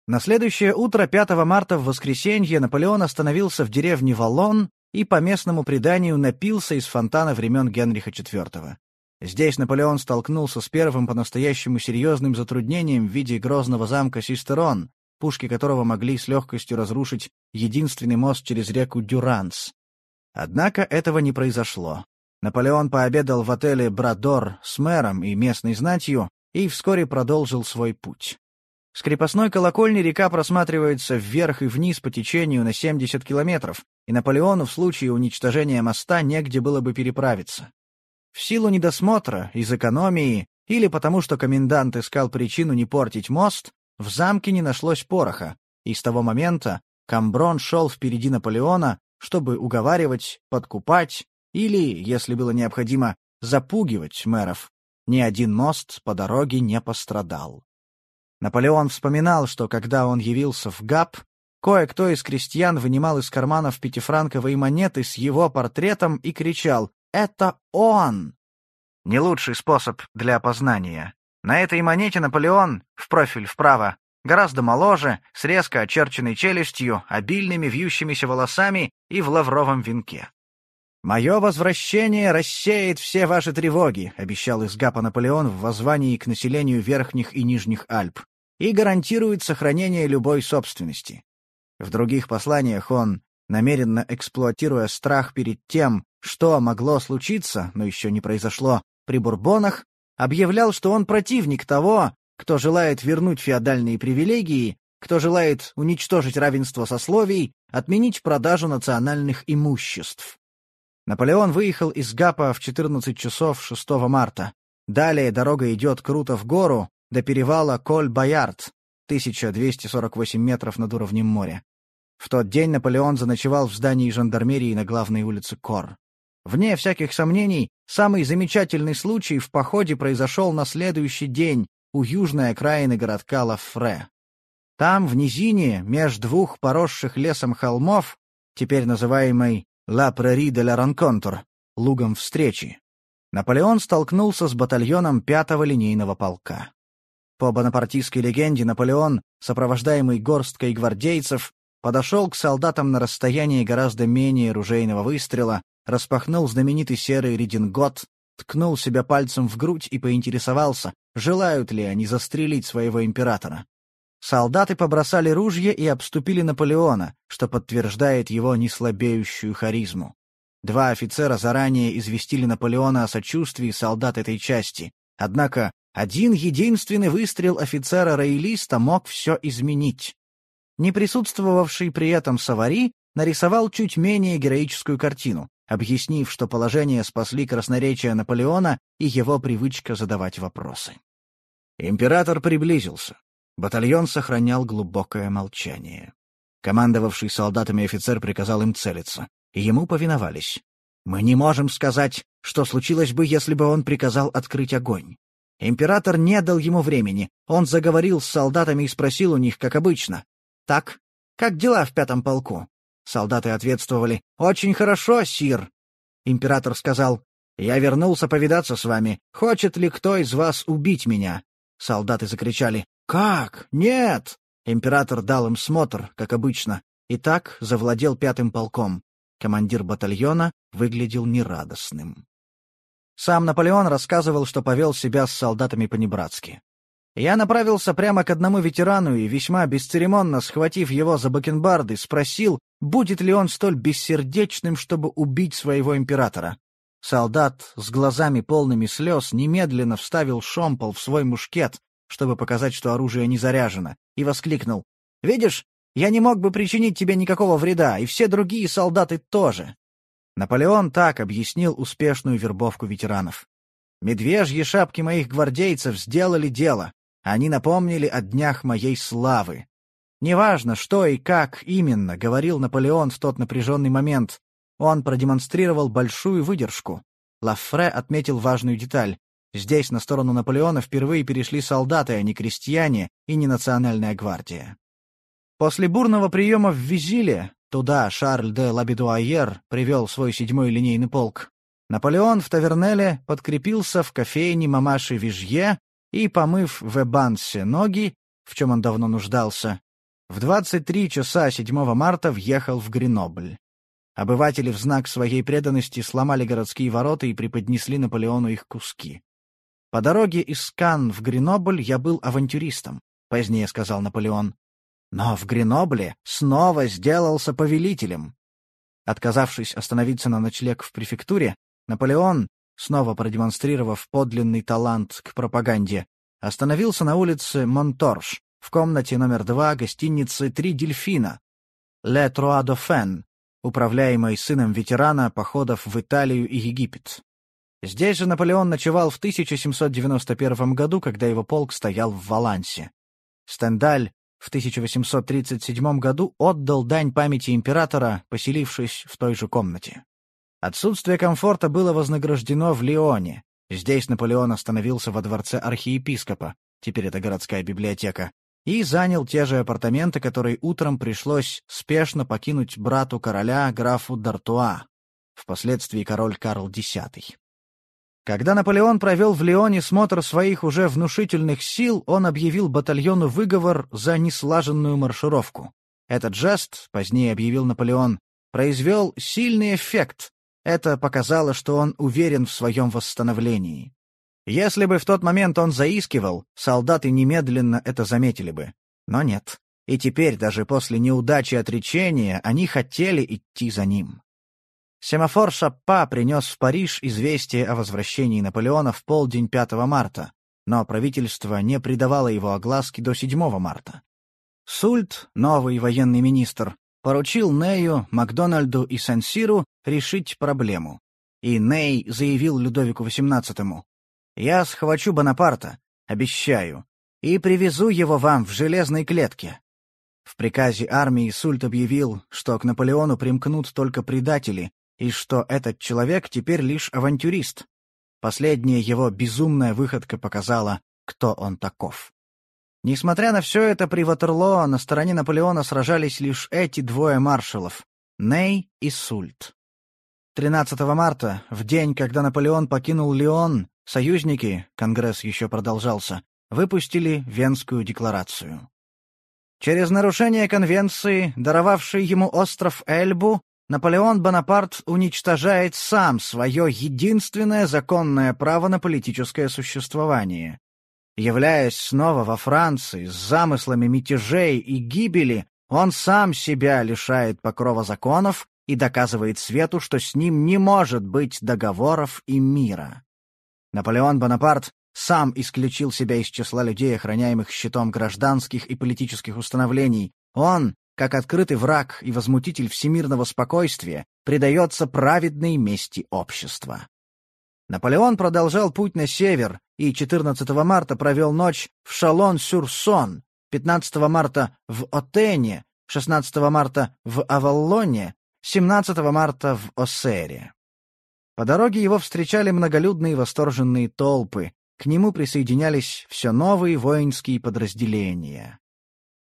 На следующее утро 5 марта в воскресенье Наполеон остановился в деревне Валлон и по местному преданию напился из фонтана времен Генриха IV. Здесь Наполеон столкнулся с первым по-настоящему серьезным затруднением в виде грозного замка Систерон, пушки которого могли с легкостью разрушить единственный мост через реку Дюранс. Однако этого не произошло. Наполеон пообедал в отеле «Брадор» с мэром и местной знатью и вскоре продолжил свой путь. С крепостной колокольни река просматривается вверх и вниз по течению на 70 километров, и Наполеону в случае уничтожения моста негде было бы переправиться. В силу недосмотра, из экономии или потому, что комендант искал причину не портить мост, в замке не нашлось пороха, и с того момента Камброн шел впереди Наполеона, чтобы уговаривать, подкупать или, если было необходимо, запугивать мэров. Ни один мост по дороге не пострадал. Наполеон вспоминал, что когда он явился в ГАП, кое-кто из крестьян вынимал из карманов пятифранковые монеты с его портретом и кричал это он. Не лучший способ для опознания. На этой монете Наполеон, в профиль вправо, гораздо моложе, с резко очерченной челюстью, обильными вьющимися волосами и в лавровом венке. «Мое возвращение рассеет все ваши тревоги», — обещал из Гапа Наполеон в воззвании к населению Верхних и Нижних Альп, и гарантирует сохранение любой собственности. В других посланиях он, намеренно эксплуатируя страх перед тем, что могло случиться, но еще не произошло, при Бурбонах, объявлял, что он противник того, кто желает вернуть феодальные привилегии, кто желает уничтожить равенство сословий, отменить продажу национальных имуществ. Наполеон выехал из Гапа в 14 часов 6 марта. Далее дорога идет круто в гору, до перевала Коль-Боярд, 1248 метров над уровнем моря. В тот день Наполеон заночевал в здании жандармерии на главной улице Кор. Вне всяких сомнений, самый замечательный случай в походе произошел на следующий день у южной окраины городка Лафре. Там, в низине, меж двух поросших лесом холмов, теперь называемой «Ла Прери де ла Ранконтур» — лугом встречи, Наполеон столкнулся с батальоном пятого линейного полка. По бонапартийской легенде Наполеон, сопровождаемый горсткой гвардейцев, подошел к солдатам на расстоянии гораздо менее ружейного выстрела, распахнул знаменитый серый редингот, ткнул себя пальцем в грудь и поинтересовался, желают ли они застрелить своего императора. Солдаты побросали ружья и обступили Наполеона, что подтверждает его неслабеющую харизму. Два офицера заранее известили Наполеона о сочувствии солдат этой части, однако один единственный выстрел офицера-роялиста мог все изменить. Не присутствовавший при этом Савари нарисовал чуть менее героическую картину, объяснив, что положение спасли красноречие Наполеона и его привычка задавать вопросы. Император приблизился. Батальон сохранял глубокое молчание. Командовавший солдатами офицер приказал им целиться, и ему повиновались. Мы не можем сказать, что случилось бы, если бы он приказал открыть огонь. Император не дал ему времени, он заговорил с солдатами и спросил у них, как обычно. «Так, как дела в пятом полку?» Солдаты ответствовали «Очень хорошо, сир». Император сказал «Я вернулся повидаться с вами. Хочет ли кто из вас убить меня?» Солдаты закричали «Как? Нет!» Император дал им смотр, как обычно, и так завладел пятым полком. Командир батальона выглядел нерадостным. Сам Наполеон рассказывал, что повел себя с солдатами по-небратски. Я направился прямо к одному ветерану и, весьма бесцеремонно схватив его за бакенбарды, спросил, будет ли он столь бессердечным, чтобы убить своего императора. Солдат с глазами полными слез немедленно вставил шомпол в свой мушкет, чтобы показать, что оружие не заряжено, и воскликнул. «Видишь, я не мог бы причинить тебе никакого вреда, и все другие солдаты тоже». Наполеон так объяснил успешную вербовку ветеранов. «Медвежьи шапки моих гвардейцев сделали дело. Они напомнили о днях моей славы. Неважно, что и как именно, говорил Наполеон в тот напряженный момент. Он продемонстрировал большую выдержку. Лафре отметил важную деталь. Здесь на сторону Наполеона впервые перешли солдаты, а не крестьяне и не национальная гвардия. После бурного приема в Визиле, туда Шарль де Лабедуайер привел свой седьмой линейный полк, Наполеон в Тавернеле подкрепился в кофейне мамаши Вижье и, помыв в Эбансе ноги, в чем он давно нуждался, в 23 часа 7 марта въехал в Гренобль. Обыватели в знак своей преданности сломали городские ворота и преподнесли Наполеону их куски. «По дороге из Кан в Гренобль я был авантюристом», — позднее сказал Наполеон. «Но в Гренобле снова сделался повелителем». Отказавшись остановиться на ночлег в префектуре, Наполеон, снова продемонстрировав подлинный талант к пропаганде, остановился на улице Монторж, в комнате номер два гостиницы «Три дельфина» «Le Trois Dauphins», управляемой сыном ветерана походов в Италию и Египет. Здесь же Наполеон ночевал в 1791 году, когда его полк стоял в Валансе. Стендаль в 1837 году отдал дань памяти императора, поселившись в той же комнате. Отсутствие комфорта было вознаграждено в Лионе. Здесь Наполеон остановился во дворце архиепископа, теперь это городская библиотека, и занял те же апартаменты, которые утром пришлось спешно покинуть брату короля, графу Д'Артуа, впоследствии король Карл X. Когда Наполеон провел в Лионе смотр своих уже внушительных сил, он объявил батальону выговор за неслаженную маршировку. Этот жест, позднее объявил Наполеон, произвел сильный эффект. Это показало, что он уверен в своем восстановлении. Если бы в тот момент он заискивал, солдаты немедленно это заметили бы. Но нет. И теперь, даже после неудачи отречения, они хотели идти за ним. Семафор Шаппа принес в Париж известие о возвращении Наполеона в полдень 5 марта, но правительство не придавало его огласке до 7 марта. Сульт, новый военный министр, поручил Нею, Макдональду и Сансиру решить проблему. И Ней заявил Людовику XVIII, «Я схвачу Бонапарта, обещаю, и привезу его вам в железной клетке». В приказе армии Сульт объявил, что к Наполеону примкнут только предатели, и что этот человек теперь лишь авантюрист. Последняя его безумная выходка показала, кто он таков. Несмотря на все это, при Ватерлоо на стороне Наполеона сражались лишь эти двое маршалов — Ней и Сульт. 13 марта, в день, когда Наполеон покинул Лион, союзники, Конгресс еще продолжался, выпустили Венскую декларацию. Через нарушение конвенции, даровавшей ему остров Эльбу, Наполеон Бонапарт уничтожает сам свое единственное законное право на политическое существование. Являясь снова во Франции с замыслами мятежей и гибели, он сам себя лишает покрова законов и доказывает свету, что с ним не может быть договоров и мира. Наполеон Бонапарт сам исключил себя из числа людей, охраняемых щитом гражданских и политических установлений. Он, как открытый враг и возмутитель всемирного спокойствия, предается праведной мести общества. Наполеон продолжал путь на север и 14 марта провел ночь в Шалон-сюр-Сон, 15 марта в Отене, 16 марта в Аваллоне, 17 марта в Осере. По дороге его встречали многолюдные восторженные толпы, к нему присоединялись все новые воинские подразделения.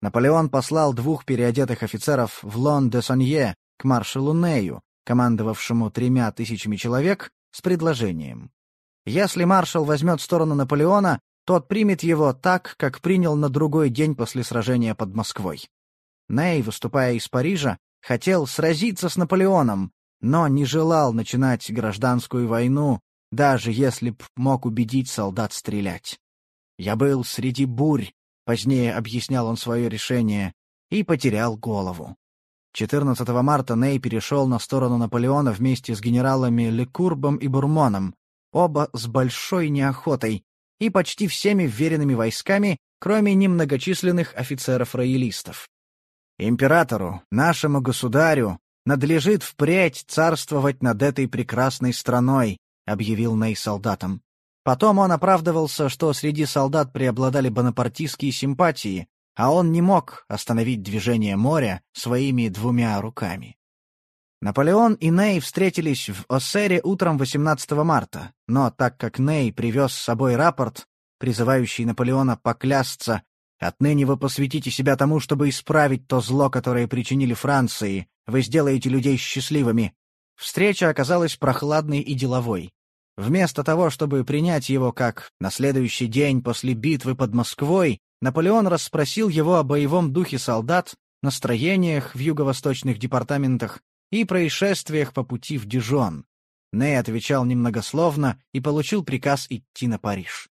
Наполеон послал двух переодетых офицеров в Лон-де-Сонье к маршалу Нею, командовавшему тремя тысячами человек, с предложением. Если маршал возьмет сторону Наполеона, тот примет его так, как принял на другой день после сражения под Москвой. Ней, выступая из Парижа, хотел сразиться с Наполеоном, но не желал начинать гражданскую войну, даже если б мог убедить солдат стрелять. «Я был среди бурь», — позднее объяснял он свое решение, и потерял голову. 14 марта Ней перешел на сторону Наполеона вместе с генералами Лекурбом и Бурмоном, оба с большой неохотой, и почти всеми вверенными войсками, кроме немногочисленных офицеров-роялистов. Императору, нашему государю, надлежит впредь царствовать над этой прекрасной страной, объявил Ней солдатам. Потом он оправдывался, что среди солдат преобладали бонапартистские симпатии, а он не мог остановить движение моря своими двумя руками. Наполеон и Ней встретились в Оссере утром 18 марта, но так как Ней привез с собой рапорт, призывающий Наполеона поклясться «Отныне вы посвятите себя тому, чтобы исправить то зло, которое причинили Франции, вы сделаете людей счастливыми», встреча оказалась прохладной и деловой. Вместо того, чтобы принять его как на следующий день после битвы под Москвой, Наполеон расспросил его о боевом духе солдат, настроениях в юго-восточных департаментах и происшествиях по пути в Дижон. Ней отвечал немногословно и получил приказ идти на Париж.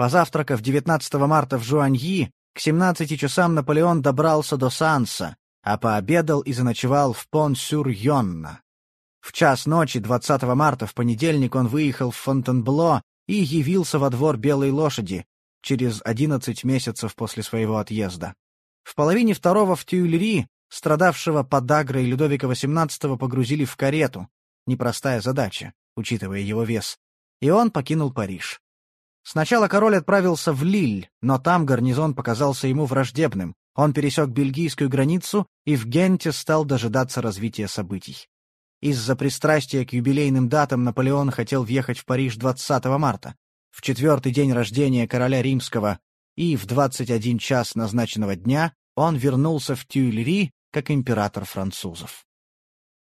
Позавтракав 19 марта в Жуаньи, к 17 часам Наполеон добрался до Санса, а пообедал и заночевал в Пон-сюр-Йонна. В час ночи 20 марта в понедельник он выехал в Фонтенбло и явился во двор Белой лошади через 11 месяцев после своего отъезда. В половине второго в Тюильри, страдавшего подагрой Людовика XVIII, погрузили в карету. Непростая задача, учитывая его вес. И он покинул Париж. Сначала король отправился в Лиль, но там гарнизон показался ему враждебным. Он пересек бельгийскую границу и в Генте стал дожидаться развития событий. Из-за пристрастия к юбилейным датам Наполеон хотел въехать в Париж 20 марта, в четвертый день рождения короля римского, и в 21 час назначенного дня он вернулся в Тюильри как император французов.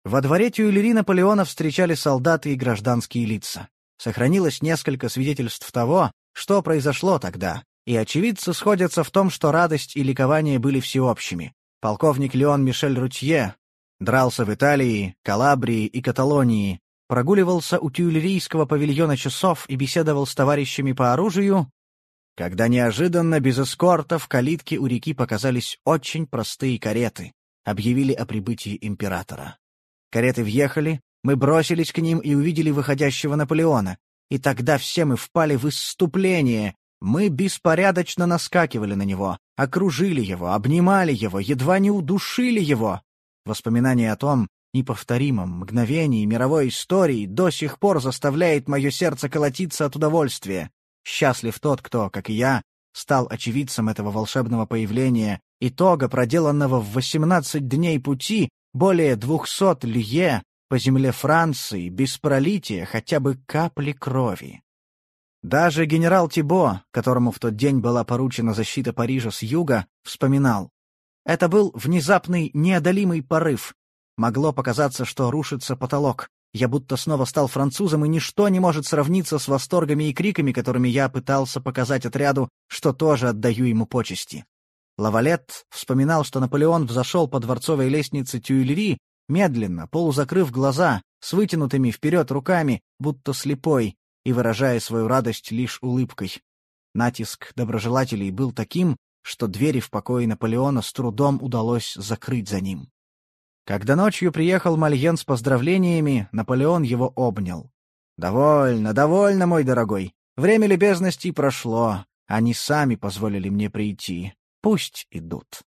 Во дворе Тюильри Наполеона встречали солдаты и гражданские лица. Сохранилось несколько свидетельств того, что произошло тогда, и очевидцы сходятся в том, что радость и ликование были всеобщими. Полковник Леон Мишель Рутье, Дрался в Италии, Калабрии и Каталонии, прогуливался у тюильрийского павильона часов и беседовал с товарищами по оружию, когда неожиданно без эскорта в калитке у реки показались очень простые кареты, объявили о прибытии императора. Кареты въехали, мы бросились к ним и увидели выходящего Наполеона, и тогда все мы впали в исступление, Мы беспорядочно наскакивали на него, окружили его, обнимали его, едва не удушили его. Воспоминание о том неповторимом мгновении мировой истории до сих пор заставляет мое сердце колотиться от удовольствия. Счастлив тот, кто, как и я, стал очевидцем этого волшебного появления, итога, проделанного в 18 дней пути, более двухсот лье по земле Франции, без пролития хотя бы капли крови. Даже генерал Тибо, которому в тот день была поручена защита Парижа с юга, вспоминал. Это был внезапный неодолимый порыв. Могло показаться, что рушится потолок. Я будто снова стал французом, и ничто не может сравниться с восторгами и криками, которыми я пытался показать отряду, что тоже отдаю ему почести. Лавалет вспоминал, что Наполеон взошел по дворцовой лестнице Тюильри, медленно, полузакрыв глаза, с вытянутыми вперед руками, будто слепой, и выражая свою радость лишь улыбкой. Натиск доброжелателей был таким, что двери в покое Наполеона с трудом удалось закрыть за ним. Когда ночью приехал Мальен с поздравлениями, Наполеон его обнял. «Довольно, довольно, мой дорогой. Время любезностей прошло. Они сами позволили мне прийти. Пусть идут».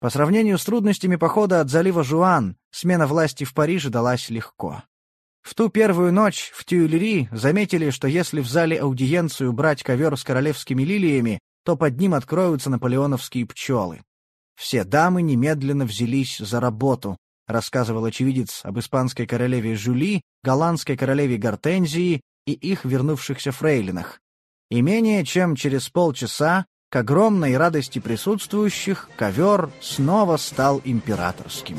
По сравнению с трудностями похода от залива Жуан, смена власти в Париже далась легко. В ту первую ночь в Тюильри заметили, что если в зале аудиенцию брать ковер с королевскими лилиями, то под ним откроются наполеоновские пчелы. Все дамы немедленно взялись за работу, рассказывал очевидец об испанской королеве Жюли, голландской королеве Гортензии и их вернувшихся фрейлинах. И менее чем через полчаса, к огромной радости присутствующих, ковер снова стал императорским.